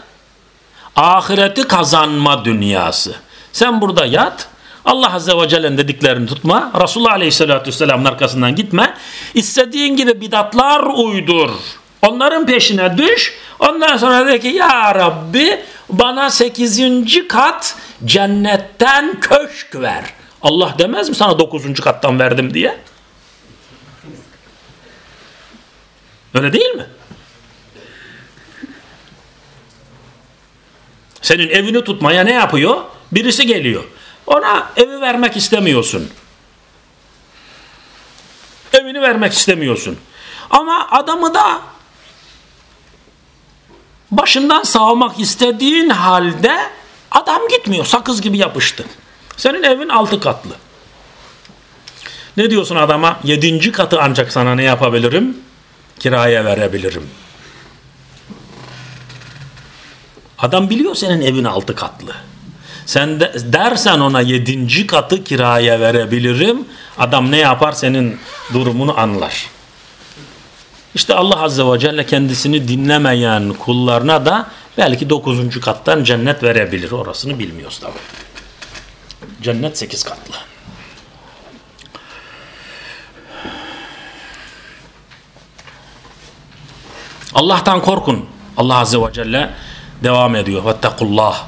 ahireti kazanma dünyası. Sen burada yat, Allah Azze ve Celle'nin dediklerini tutma, Resulullah Aleyhisselatü Vesselam'ın arkasından gitme, istediğin gibi bidatlar uydur, onların peşine düş, ondan sonra de ki Ya Rabbi bana sekizinci kat cennetten köşk ver. Allah demez mi sana dokuzuncu kattan verdim diye? Öyle değil mi? Senin evini tutmaya ne yapıyor? Birisi geliyor. Ona evi vermek istemiyorsun. Evini vermek istemiyorsun. Ama adamı da başından sağmak istediğin halde adam gitmiyor. Sakız gibi yapıştı. Senin evin altı katlı. Ne diyorsun adama? Yedinci katı ancak sana ne yapabilirim? Kiraya verebilirim. Adam biliyor senin evin altı katlı. Sen de, dersen ona yedinci katı kiraya verebilirim. Adam ne yapar senin durumunu anlar. İşte Allah Azze ve Celle kendisini dinlemeyen kullarına da belki dokuzuncu kattan cennet verebilir. Orasını bilmiyoruz tabi. Cennet sekiz katlı. Allah'tan korkun. Allah Azze ve Celle devam ediyor. Vettekullah.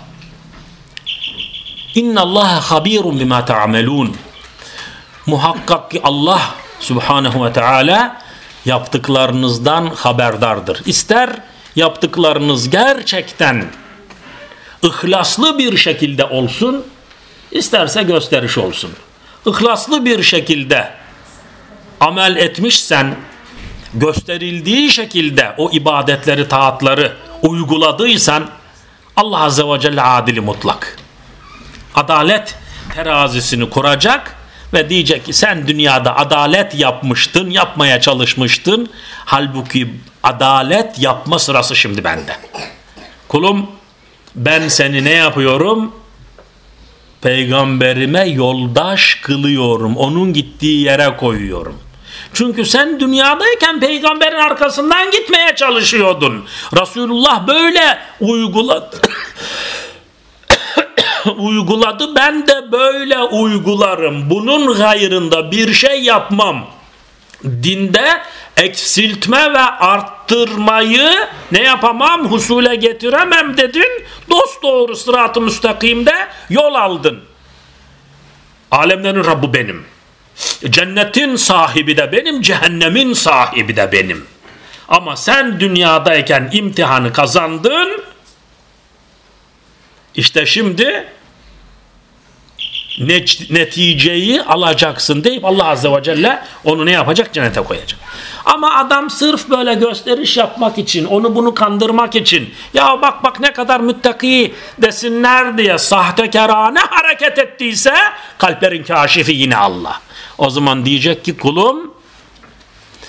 İnna Allah habirun bima ta'melun. Muhakkak ki Allah Subhanahu ve Teala yaptıklarınızdan haberdardır. İster yaptıklarınız gerçekten ihlaslı bir şekilde olsun, isterse gösteriş olsun. İhlaslı bir şekilde amel etmişsen, gösterildiği şekilde o ibadetleri, taatları uyguladıysan, Allah Azze ve Celle adili mutlak. Adalet terazisini kuracak ve diyecek ki sen dünyada adalet yapmıştın, yapmaya çalışmıştın. Halbuki adalet yapma sırası şimdi bende. Kulum ben seni ne yapıyorum? Peygamberime yoldaş kılıyorum. Onun gittiği yere koyuyorum. Çünkü sen dünyadayken peygamberin arkasından gitmeye çalışıyordun. Resulullah böyle uyguladı. uyguladı ben de böyle uygularım. Bunun gayrında bir şey yapmam. Dinde eksiltme ve arttırmayı ne yapamam husule getiremem dedin. Dost doğru sıratı müstakimde yol aldın. Alemlerin Rabbi benim. Cennetin sahibi de benim, cehennemin sahibi de benim. Ama sen dünyadayken imtihanı kazandın. İşte şimdi neticeyi alacaksın deyip Allah Azze ve Celle onu ne yapacak? Cennete koyacak. Ama adam sırf böyle gösteriş yapmak için, onu bunu kandırmak için, ya bak bak ne kadar müttaki desinler diye sahtekarane hareket ettiyse kalplerin kaşifi yine Allah. O zaman diyecek ki kulum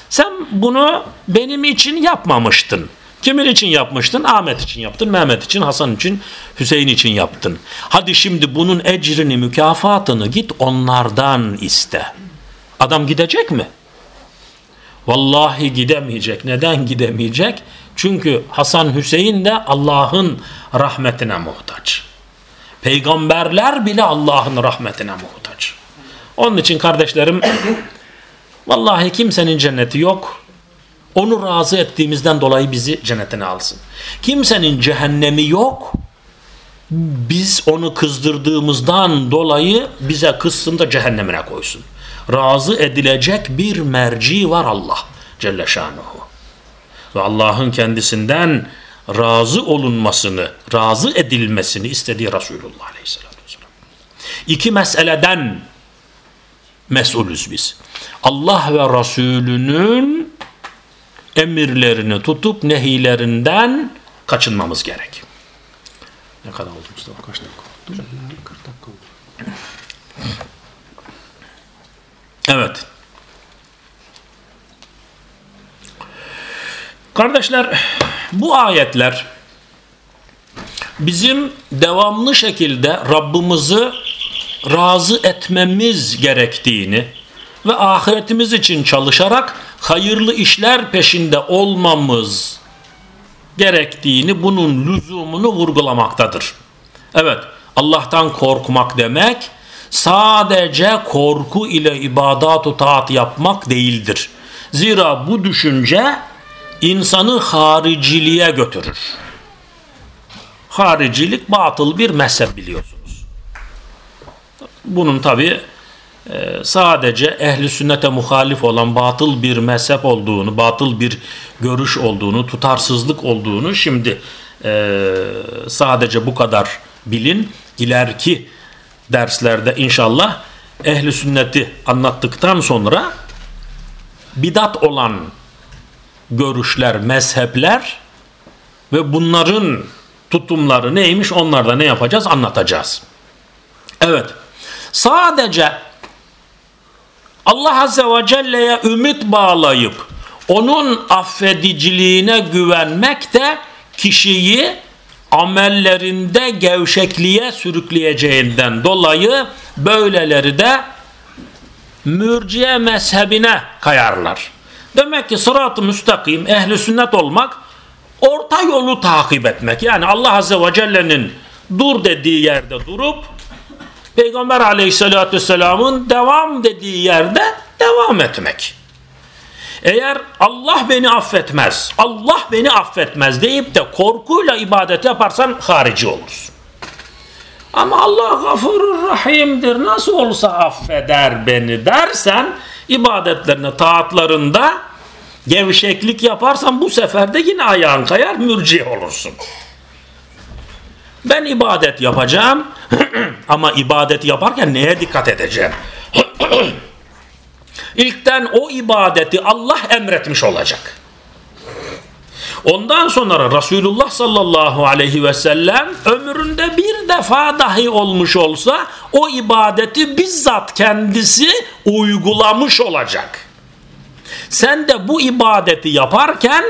sen bunu benim için yapmamıştın. Kimin için yapmıştın? Ahmet için yaptın, Mehmet için, Hasan için, Hüseyin için yaptın. Hadi şimdi bunun ecrini, mükafatını git onlardan iste. Adam gidecek mi? Vallahi gidemeyecek. Neden gidemeyecek? Çünkü Hasan Hüseyin de Allah'ın rahmetine muhtaç. Peygamberler bile Allah'ın rahmetine muhtaç. Onun için kardeşlerim vallahi kimsenin cenneti yok. Onu razı ettiğimizden dolayı bizi cennetine alsın. Kimsenin cehennemi yok. Biz onu kızdırdığımızdan dolayı bize kızsın da cehennemine koysun. Razı edilecek bir merci var Allah Celle Şanuhu. Ve Allah'ın kendisinden razı olunmasını, razı edilmesini istediği Resulullah Aleyhisselatü Vesselam. İki meseleden mesulüz biz. Allah ve Resulünün emirlerini tutup nehilerinden kaçınmamız gerek. Ne kadar oldu Mustafa? Kaç dakika oldu? 40 dakika oldu. Evet. Kardeşler bu ayetler bizim devamlı şekilde Rabbimizi razı etmemiz gerektiğini ve ahiretimiz için çalışarak hayırlı işler peşinde olmamız gerektiğini, bunun lüzumunu vurgulamaktadır. Evet, Allah'tan korkmak demek sadece korku ile ibadat-ı taat yapmak değildir. Zira bu düşünce insanı hariciliğe götürür. Haricilik batıl bir mezhep biliyorsunuz. Bunun tabi sadece ehli sünnete muhalif olan batıl bir mezhep olduğunu, batıl bir görüş olduğunu, tutarsızlık olduğunu şimdi e, sadece bu kadar bilin. İleriki derslerde inşallah ehli sünneti anlattıktan sonra bidat olan görüşler, mezhepler ve bunların tutumları neymiş onlarda ne yapacağız anlatacağız. Evet sadece Allah Azze ve Celle'ye ümit bağlayıp onun affediciliğine güvenmek de kişiyi amellerinde gevşekliğe sürükleyeceğinden dolayı böyleleri de mürciye mezhebine kayarlar. Demek ki sırat-ı müstakim, ehli sünnet olmak orta yolu takip etmek. Yani Allah Azze ve Celle'nin dur dediği yerde durup Peygamber aleyhissalatü vesselamın devam dediği yerde devam etmek. Eğer Allah beni affetmez, Allah beni affetmez deyip de korkuyla ibadet yaparsan harici olursun. Ama Allah gafurur rahimdir nasıl olsa affeder beni dersen ibadetlerine taatlarında gevşeklik yaparsan bu sefer de yine ayağın kayar mürci olursun. Ben ibadet yapacağım ama ibadet yaparken neye dikkat edeceğim? İlkten o ibadeti Allah emretmiş olacak. Ondan sonra Resulullah sallallahu aleyhi ve sellem ömründe bir defa dahi olmuş olsa o ibadeti bizzat kendisi uygulamış olacak. Sen de bu ibadeti yaparken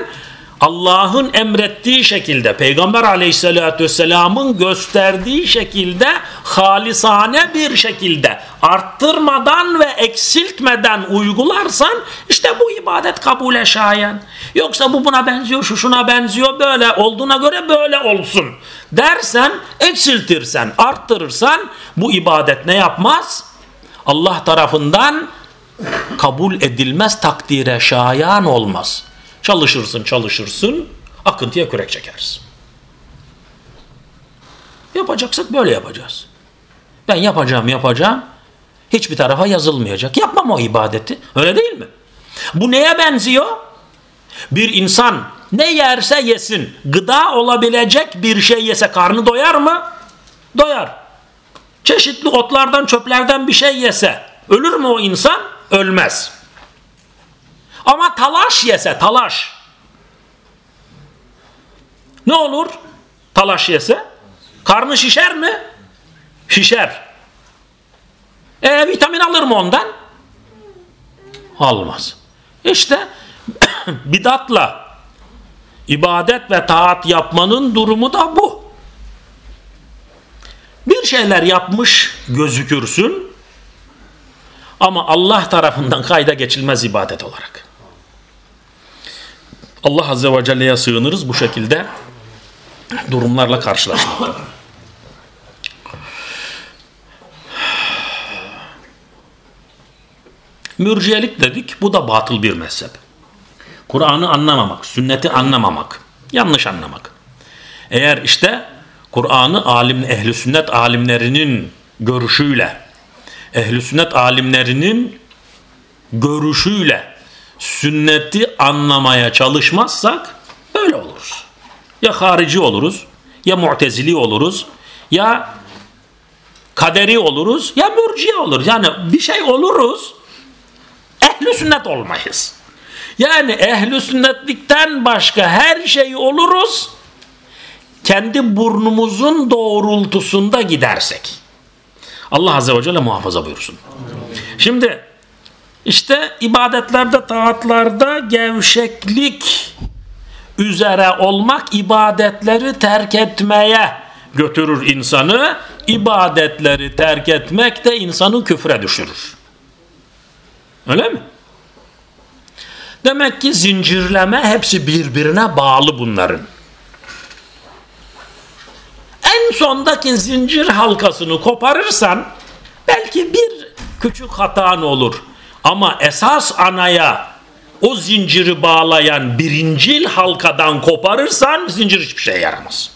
Allah'ın emrettiği şekilde Peygamber aleyhissalatü vesselamın gösterdiği şekilde halisane bir şekilde arttırmadan ve eksiltmeden uygularsan işte bu ibadet kabule şayan. Yoksa bu buna benziyor, şu şuna benziyor, böyle olduğuna göre böyle olsun dersen, eksiltirsen, arttırırsan bu ibadet ne yapmaz? Allah tarafından kabul edilmez takdire şayan olmaz. Çalışırsın çalışırsın akıntıya kürek çekeriz. Yapacaksak böyle yapacağız. Ben yapacağım yapacağım hiçbir tarafa yazılmayacak. Yapmam o ibadeti. Öyle değil mi? Bu neye benziyor? Bir insan ne yerse yesin gıda olabilecek bir şey yese karnı doyar mı? Doyar. Çeşitli otlardan çöplerden bir şey yese ölür mü o insan? Ölmez. Ama talaş yese talaş. Ne olur? Talaş yese. Karnı şişer mi? Şişer. E vitamin alır mı ondan? Almaz. İşte bidatla ibadet ve taat yapmanın durumu da bu. Bir şeyler yapmış gözükürsün ama Allah tarafından kayda geçilmez ibadet olarak. Allah Azze ve Celle'ye sığınırız bu şekilde durumlarla karşılaşmakta. Mürciyelik dedik. Bu da batıl bir mezhep. Kur'an'ı anlamamak, sünneti anlamamak, yanlış anlamak. Eğer işte Kur'an'ı alim, ehli sünnet alimlerinin görüşüyle, ehli sünnet alimlerinin görüşüyle sünneti anlamaya çalışmazsak böyle oluruz. Ya harici oluruz, ya mu'tezili oluruz, ya kaderi oluruz, ya mürciye oluruz. Yani bir şey oluruz, ehli sünnet olmayız. Yani ehli sünnetlikten başka her şey oluruz, kendi burnumuzun doğrultusunda gidersek. Allah Azze ve Celle muhafaza buyursun. Şimdi işte ibadetlerde, taatlarda gevşeklik üzere olmak ibadetleri terk etmeye götürür insanı. İbadetleri terk etmek de insanı küfre düşürür. Öyle mi? Demek ki zincirleme hepsi birbirine bağlı bunların. En sondaki zincir halkasını koparırsan belki bir küçük hatan olur. Ama esas anaya o zinciri bağlayan birincil halkadan koparırsan zincir hiçbir şey yaramaz.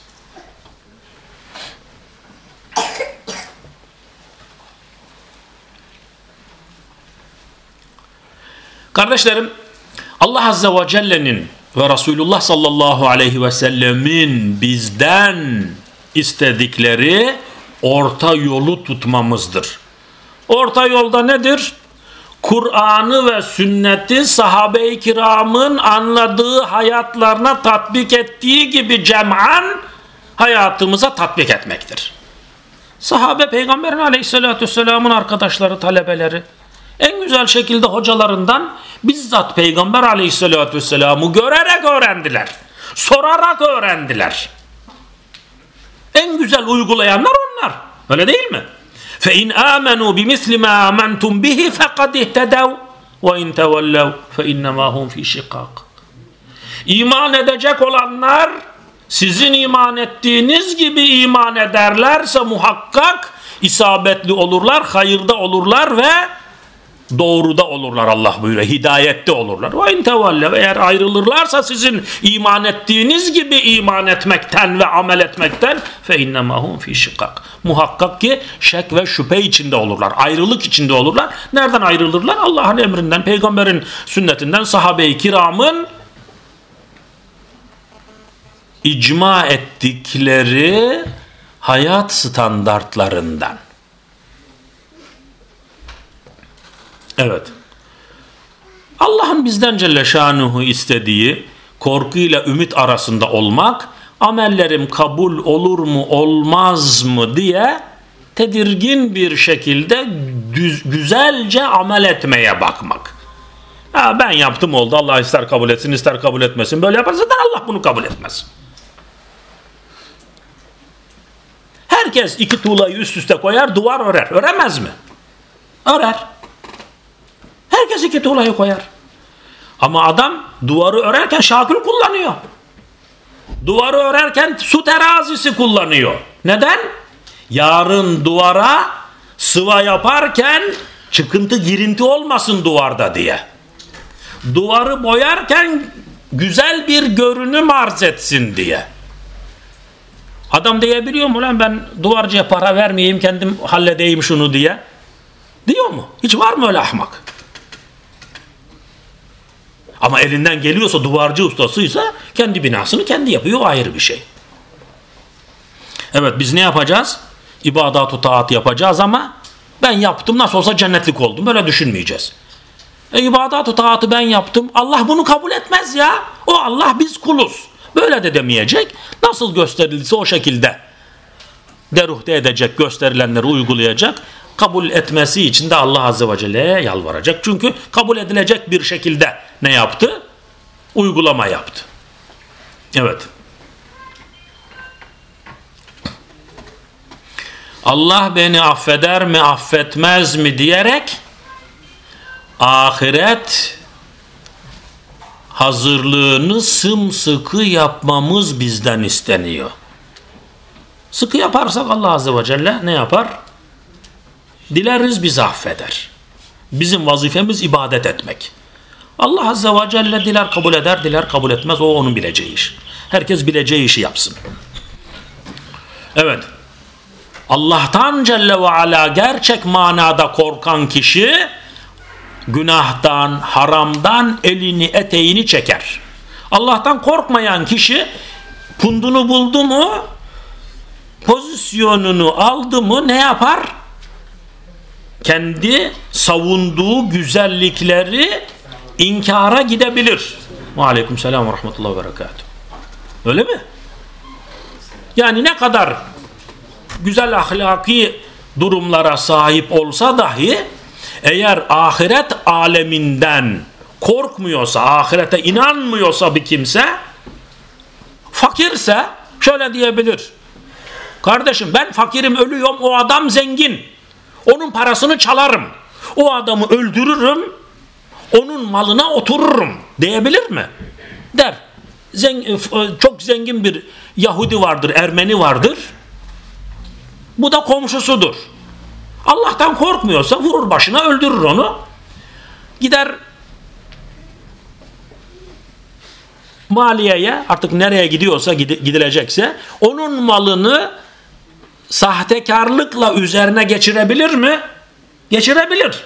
Kardeşlerim Allah Azze ve Celle'nin ve Resulullah sallallahu aleyhi ve sellemin bizden istedikleri orta yolu tutmamızdır. Orta yolda nedir? Kur'an'ı ve sünneti sahabe-i kiramın anladığı hayatlarına tatbik ettiği gibi cem'an hayatımıza tatbik etmektir. Sahabe peygamberin aleyhissalatü vesselamın arkadaşları, talebeleri en güzel şekilde hocalarından bizzat peygamber aleyhissalatü vesselamı görerek öğrendiler. Sorarak öğrendiler. En güzel uygulayanlar onlar. Öyle değil mi? Fe in amenu bi misli ma amantum bihi fekad ihtedav ve in tevellev fe fi şikak. İman edecek olanlar sizin iman ettiğiniz gibi iman ederlerse muhakkak isabetli olurlar, hayırda olurlar ve doğruda olurlar Allah buyuruyor. Hidayette olurlar. Ve in eğer ayrılırlarsa sizin iman ettiğiniz gibi iman etmekten ve amel etmekten fe innemahum fi şikak. Muhakkak ki şek ve şüphe içinde olurlar. Ayrılık içinde olurlar. Nereden ayrılırlar? Allah'ın emrinden, peygamberin sünnetinden, sahabe-i kiramın icma ettikleri hayat standartlarından. Evet. Allah'ın bizden Celle Şanuhu istediği korkuyla ümit arasında olmak, amellerim kabul olur mu olmaz mı diye tedirgin bir şekilde düz, güzelce amel etmeye bakmak. Ha, ben yaptım oldu Allah ister kabul etsin ister kabul etmesin böyle yaparsa da Allah bunu kabul etmez. Herkes iki tuğlayı üst üste koyar duvar örer. Öremez mi? Örer. Herkes iki tuğlayı koyar. Ama adam duvarı örerken şakül kullanıyor. Duvarı örerken su terazisi kullanıyor. Neden? Yarın duvara sıva yaparken çıkıntı girinti olmasın duvarda diye. Duvarı boyarken güzel bir görünüm arz etsin diye. Adam diyebiliyor mu lan ben duvarcıya para vermeyeyim kendim halledeyim şunu diye? Diyor mu? Hiç var mı öyle ahmak? Ama elinden geliyorsa duvarcı ustasıysa kendi binasını kendi yapıyor ayrı bir şey. Evet biz ne yapacağız? İbadat-ı taat yapacağız ama ben yaptım nasıl olsa cennetlik oldum. Böyle düşünmeyeceğiz. E, ibadat-ı taatı ben yaptım. Allah bunu kabul etmez ya. O Allah biz kuluz. Böyle de demeyecek. Nasıl gösterilse o şekilde deruhte edecek, gösterilenleri uygulayacak. Kabul etmesi için de Allah Azze ve Celle'ye yalvaracak. Çünkü kabul edilecek bir şekilde ne yaptı? Uygulama yaptı. Evet. Allah beni affeder mi affetmez mi diyerek ahiret hazırlığını sımsıkı yapmamız bizden isteniyor. Sıkı yaparsak Allah Azze ve Celle ne yapar? Dileriz bizi affeder. Bizim vazifemiz ibadet etmek. Allah Azze ve Celle diler kabul eder, diler kabul etmez. O onun bileceği iş. Herkes bileceği işi yapsın. Evet. Allah'tan Celle ve Ala gerçek manada korkan kişi günahtan, haramdan elini eteğini çeker. Allah'tan korkmayan kişi pundunu buldu mu pozisyonunu aldı mı ne yapar? Kendi savunduğu güzellikleri inkara gidebilir. Ve aleyküm selam ve rahmetullahi ve berekatuhu. Öyle mi? Yani ne kadar güzel ahlaki durumlara sahip olsa dahi eğer ahiret aleminden korkmuyorsa, ahirete inanmıyorsa bir kimse fakirse şöyle diyebilir. Kardeşim ben fakirim ölüyorum o adam zengin. Onun parasını çalarım. O adamı öldürürüm onun malına otururum diyebilir mi? Der. Zeng e, çok zengin bir Yahudi vardır, Ermeni vardır. Bu da komşusudur. Allah'tan korkmuyorsa vurur başına öldürür onu. Gider maliyeye artık nereye gidiyorsa gidilecekse onun malını sahtekarlıkla üzerine geçirebilir mi? Geçirebilir.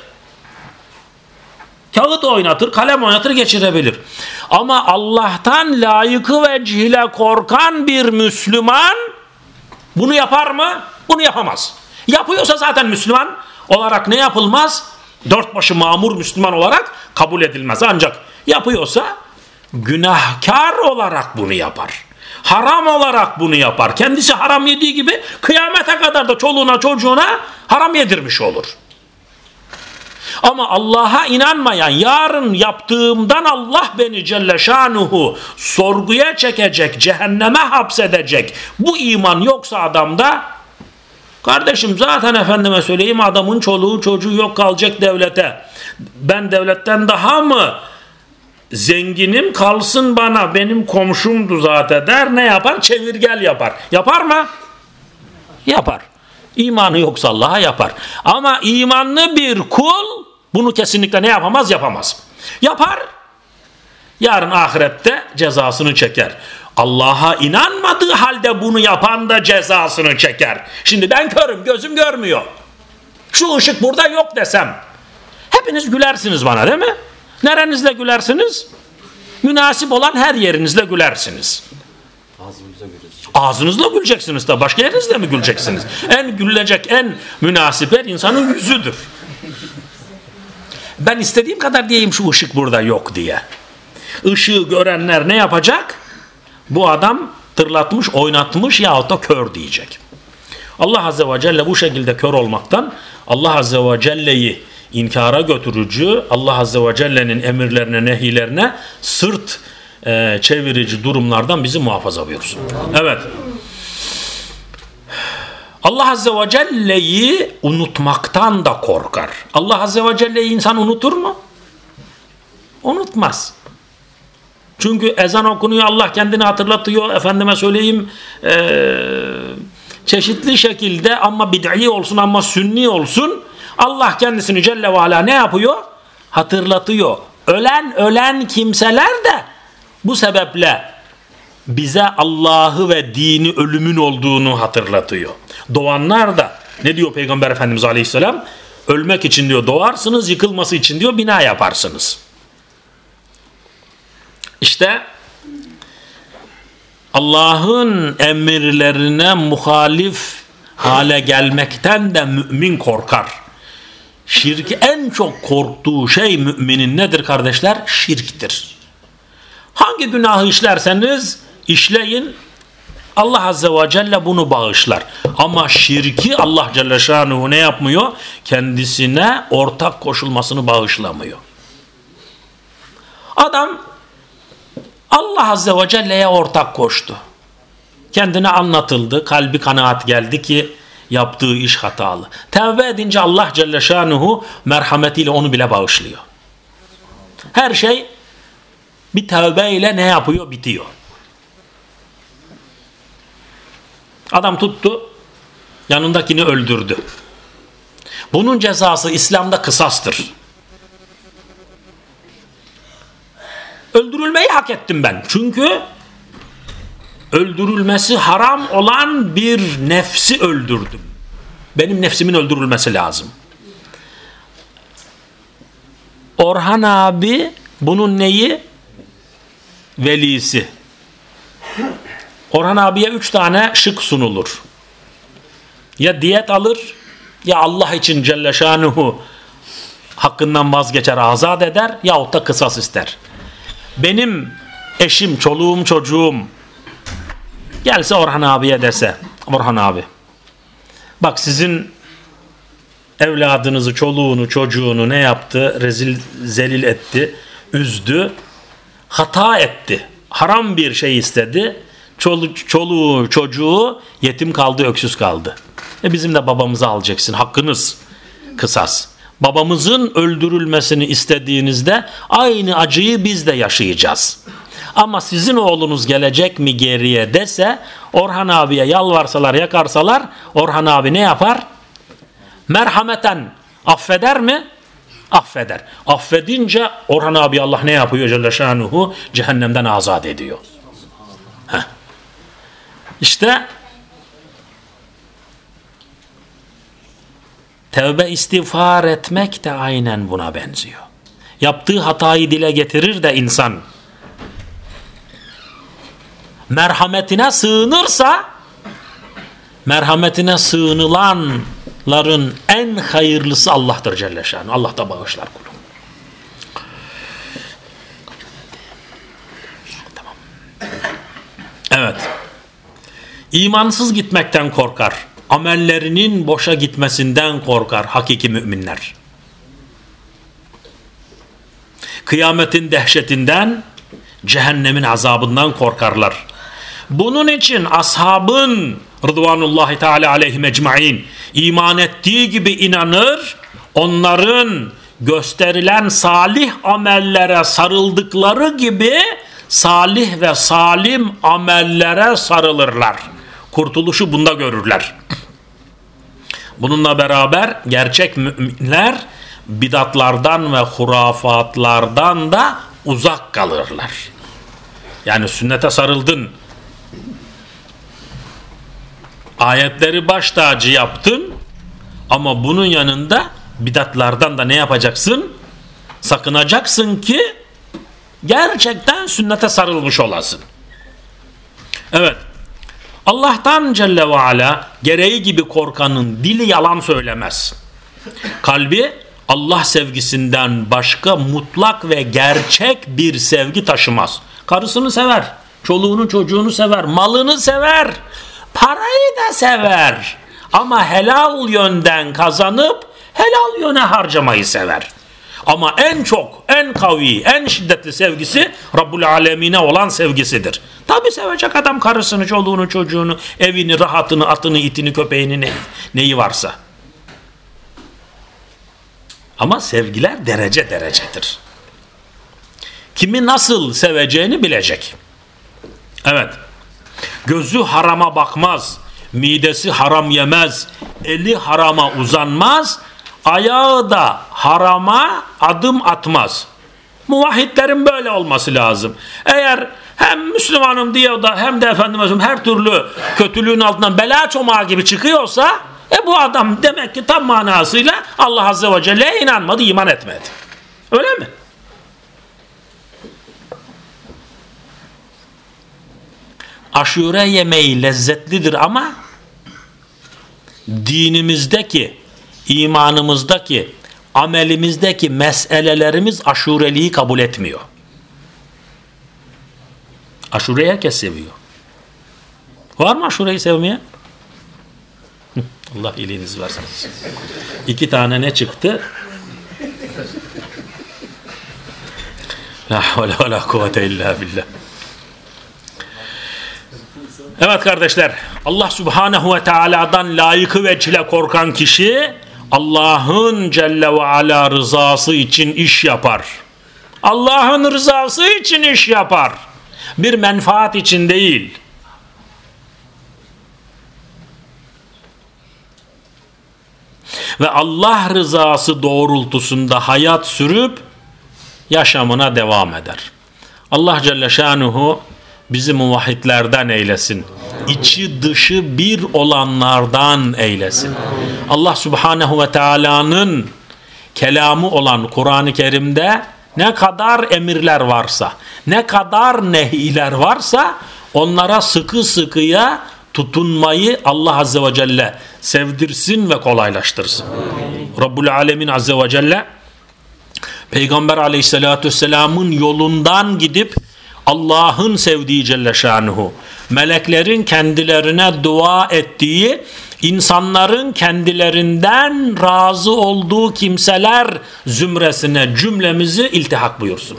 Kağıt oynatır, kalem oynatır geçirebilir. Ama Allah'tan layıkı ve cihile korkan bir Müslüman bunu yapar mı? Bunu yapamaz. Yapıyorsa zaten Müslüman olarak ne yapılmaz? Dört başı mamur Müslüman olarak kabul edilmez. Ancak yapıyorsa günahkar olarak bunu yapar. Haram olarak bunu yapar. Kendisi haram yediği gibi kıyamete kadar da çoluğuna çocuğuna haram yedirmiş olur. Ama Allah'a inanmayan yarın yaptığımdan Allah beni Celle Şanuhu sorguya çekecek, cehenneme hapsedecek. Bu iman yoksa adamda kardeşim zaten efendime söyleyeyim adamın çoluğu çocuğu yok kalacak devlete. Ben devletten daha mı zenginim kalsın bana benim komşumdu zaten der ne yapar? Çevirgel yapar. Yapar mı? Yapar. İmanı yoksa Allah'a yapar. Ama imanlı bir kul bunu kesinlikle ne yapamaz? Yapamaz. Yapar. Yarın ahirette cezasını çeker. Allah'a inanmadığı halde bunu yapan da cezasını çeker. Şimdi ben körüm, gözüm görmüyor. Şu ışık burada yok desem. Hepiniz gülersiniz bana değil mi? Nerenizle gülersiniz? Münasip olan her yerinizle gülersiniz. Ağzınızla güleceksiniz. Ağzınızla güleceksiniz başka yerinizle mi güleceksiniz? en gülecek en münasip insanın yüzüdür. Ben istediğim kadar diyeyim şu ışık burada yok diye. Işığı görenler ne yapacak? Bu adam tırlatmış, oynatmış yahut da kör diyecek. Allah Azze ve Celle bu şekilde kör olmaktan Allah Azze ve Celle'yi inkara götürücü Allah Azze ve Celle'nin emirlerine, nehilerine sırt e, çevirici durumlardan bizi muhafaza buyursun. Evet. Allah Azze ve Celle'yi unutmaktan da korkar. Allah Azze ve Celle'yi insan unutur mu? Unutmaz. Çünkü ezan okunuyor Allah kendini hatırlatıyor. Efendime söyleyeyim ee, çeşitli şekilde ama bid'i olsun ama sünni olsun Allah kendisini Celle ve Ala ne yapıyor? Hatırlatıyor. Ölen ölen kimseler de bu sebeple bize Allah'ı ve dini ölümün olduğunu hatırlatıyor. Doğanlar da ne diyor Peygamber Efendimiz Aleyhisselam? Ölmek için diyor doğarsınız, yıkılması için diyor bina yaparsınız. İşte Allah'ın emirlerine muhalif hale gelmekten de mümin korkar. Şirk en çok korktuğu şey müminin nedir kardeşler? Şirktir. Hangi günahı işlerseniz işleyin Allah Azze ve Celle bunu bağışlar. Ama şirki Allah Celle Şanuhu ne yapmıyor? Kendisine ortak koşulmasını bağışlamıyor. Adam Allah Azze ve Celle'ye ortak koştu. Kendine anlatıldı, kalbi kanaat geldi ki yaptığı iş hatalı. Tevbe edince Allah Celle Şanuhu merhametiyle onu bile bağışlıyor. Her şey bir tevbe ile ne yapıyor? Bitiyor. Adam tuttu, yanındakini öldürdü. Bunun cezası İslam'da kısastır. Öldürülmeyi hak ettim ben. Çünkü öldürülmesi haram olan bir nefsi öldürdüm. Benim nefsimin öldürülmesi lazım. Orhan abi bunun neyi? Velisi. Orhan abiye üç tane şık sunulur. Ya diyet alır ya Allah için Celle Şanuhu hakkından vazgeçer azat eder yahut da kısas ister. Benim eşim, çoluğum, çocuğum Gelse Orhan abiye dese Orhan abi bak sizin evladınızı, çoluğunu, çocuğunu ne yaptı? Rezil, zelil etti, üzdü, hata etti. Haram bir şey istedi. Çolu, çoluğu, çocuğu yetim kaldı, öksüz kaldı. E bizim de babamızı alacaksın. Hakkınız kısas. babamızın öldürülmesini istediğinizde aynı acıyı biz de yaşayacağız. Ama sizin oğlunuz gelecek mi geriye dese Orhan abiye yalvarsalar yakarsalar Orhan abi ne yapar? Merhameten affeder mi? Affeder. Affedince Orhan abi Allah ne yapıyor Celle Şanuhu? Cehennemden azat ediyor. İşte tevbe istiğfar etmek de aynen buna benziyor. Yaptığı hatayı dile getirir de insan merhametine sığınırsa merhametine sığınılanların en hayırlısı Allah'tır Celle Şanı. Allah da bağışlar kulu. Evet. İmansız gitmekten korkar. Amellerinin boşa gitmesinden korkar hakiki müminler. Kıyametin dehşetinden, cehennemin azabından korkarlar. Bunun için ashabın Rıdvanullahi Teala aleyhi mecmain iman ettiği gibi inanır, onların gösterilen salih amellere sarıldıkları gibi salih ve salim amellere sarılırlar. Kurtuluşu bunda görürler. Bununla beraber gerçek müminler bidatlardan ve hurafatlardan da uzak kalırlar. Yani sünnete sarıldın, ayetleri baş tacı yaptın ama bunun yanında bidatlardan da ne yapacaksın? Sakınacaksın ki gerçekten sünnete sarılmış olasın. Evet. Allah'tan Celle ve Ala gereği gibi korkanın dili yalan söylemez. Kalbi Allah sevgisinden başka mutlak ve gerçek bir sevgi taşımaz. Karısını sever, çoluğunu çocuğunu sever, malını sever, Parayı da sever. Ama helal yönden kazanıp helal yöne harcamayı sever. Ama en çok, en kavi, en şiddetli sevgisi Rabbul Alemine olan sevgisidir. Tabi sevecek adam karısını, çoluğunu, çocuğunu, evini, rahatını, atını, itini, köpeğini ne, neyi varsa. Ama sevgiler derece derecedir. Kimi nasıl seveceğini bilecek. Evet. Gözü harama bakmaz, midesi haram yemez, eli harama uzanmaz, ayağı da harama adım atmaz. Muvahhidlerin böyle olması lazım. Eğer hem Müslümanım diyor da hem de efendim her türlü kötülüğün altından bela çomağı gibi çıkıyorsa e bu adam demek ki tam manasıyla Allah Azze ve Celle'ye inanmadı, iman etmedi. Öyle mi? aşure yemeği lezzetlidir ama dinimizdeki, imanımızdaki, amelimizdeki meselelerimiz aşureliği kabul etmiyor. Aşureyi herkes seviyor. Var mı aşureyi sevmeyen? Allah iyiliğiniz versin. İki tane ne çıktı? La havle la kuvvete illa billah. Evet kardeşler Allah subhanehu ve teala'dan layıkı ve çile korkan kişi Allah'ın Celle ve Ala rızası için iş yapar. Allah'ın rızası için iş yapar. Bir menfaat için değil. Ve Allah rızası doğrultusunda hayat sürüp yaşamına devam eder. Allah Celle Şanuhu bizi muvahhidlerden eylesin. İçi dışı bir olanlardan eylesin. Allah Subhanahu ve Taala'nın kelamı olan Kur'an-ı Kerim'de ne kadar emirler varsa, ne kadar nehiler varsa onlara sıkı sıkıya tutunmayı Allah Azze ve Celle sevdirsin ve kolaylaştırsın. Rabbul Alemin Azze ve Celle Peygamber Aleyhisselatü Vesselam'ın yolundan gidip Allah'ın sevdiği Celle Şanuhu, meleklerin kendilerine dua ettiği, insanların kendilerinden razı olduğu kimseler zümresine cümlemizi iltihak buyursun.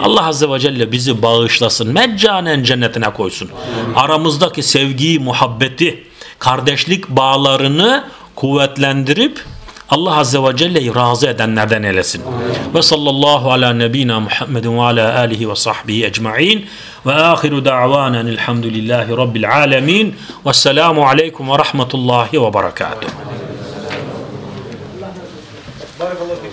Allah Azze ve Celle bizi bağışlasın, meccanen cennetine koysun. Aramızdaki sevgiyi, muhabbeti, kardeşlik bağlarını kuvvetlendirip Allah Azze ve Celle'yi razı edenlerden eylesin. Ve sallallahu ala nebina Muhammedin ve ala alihi ve sahbihi ecma'in ve ahiru da'vanen elhamdülillahi rabbil alemin ve selamu aleyküm ve rahmetullahi ve berekatuhu.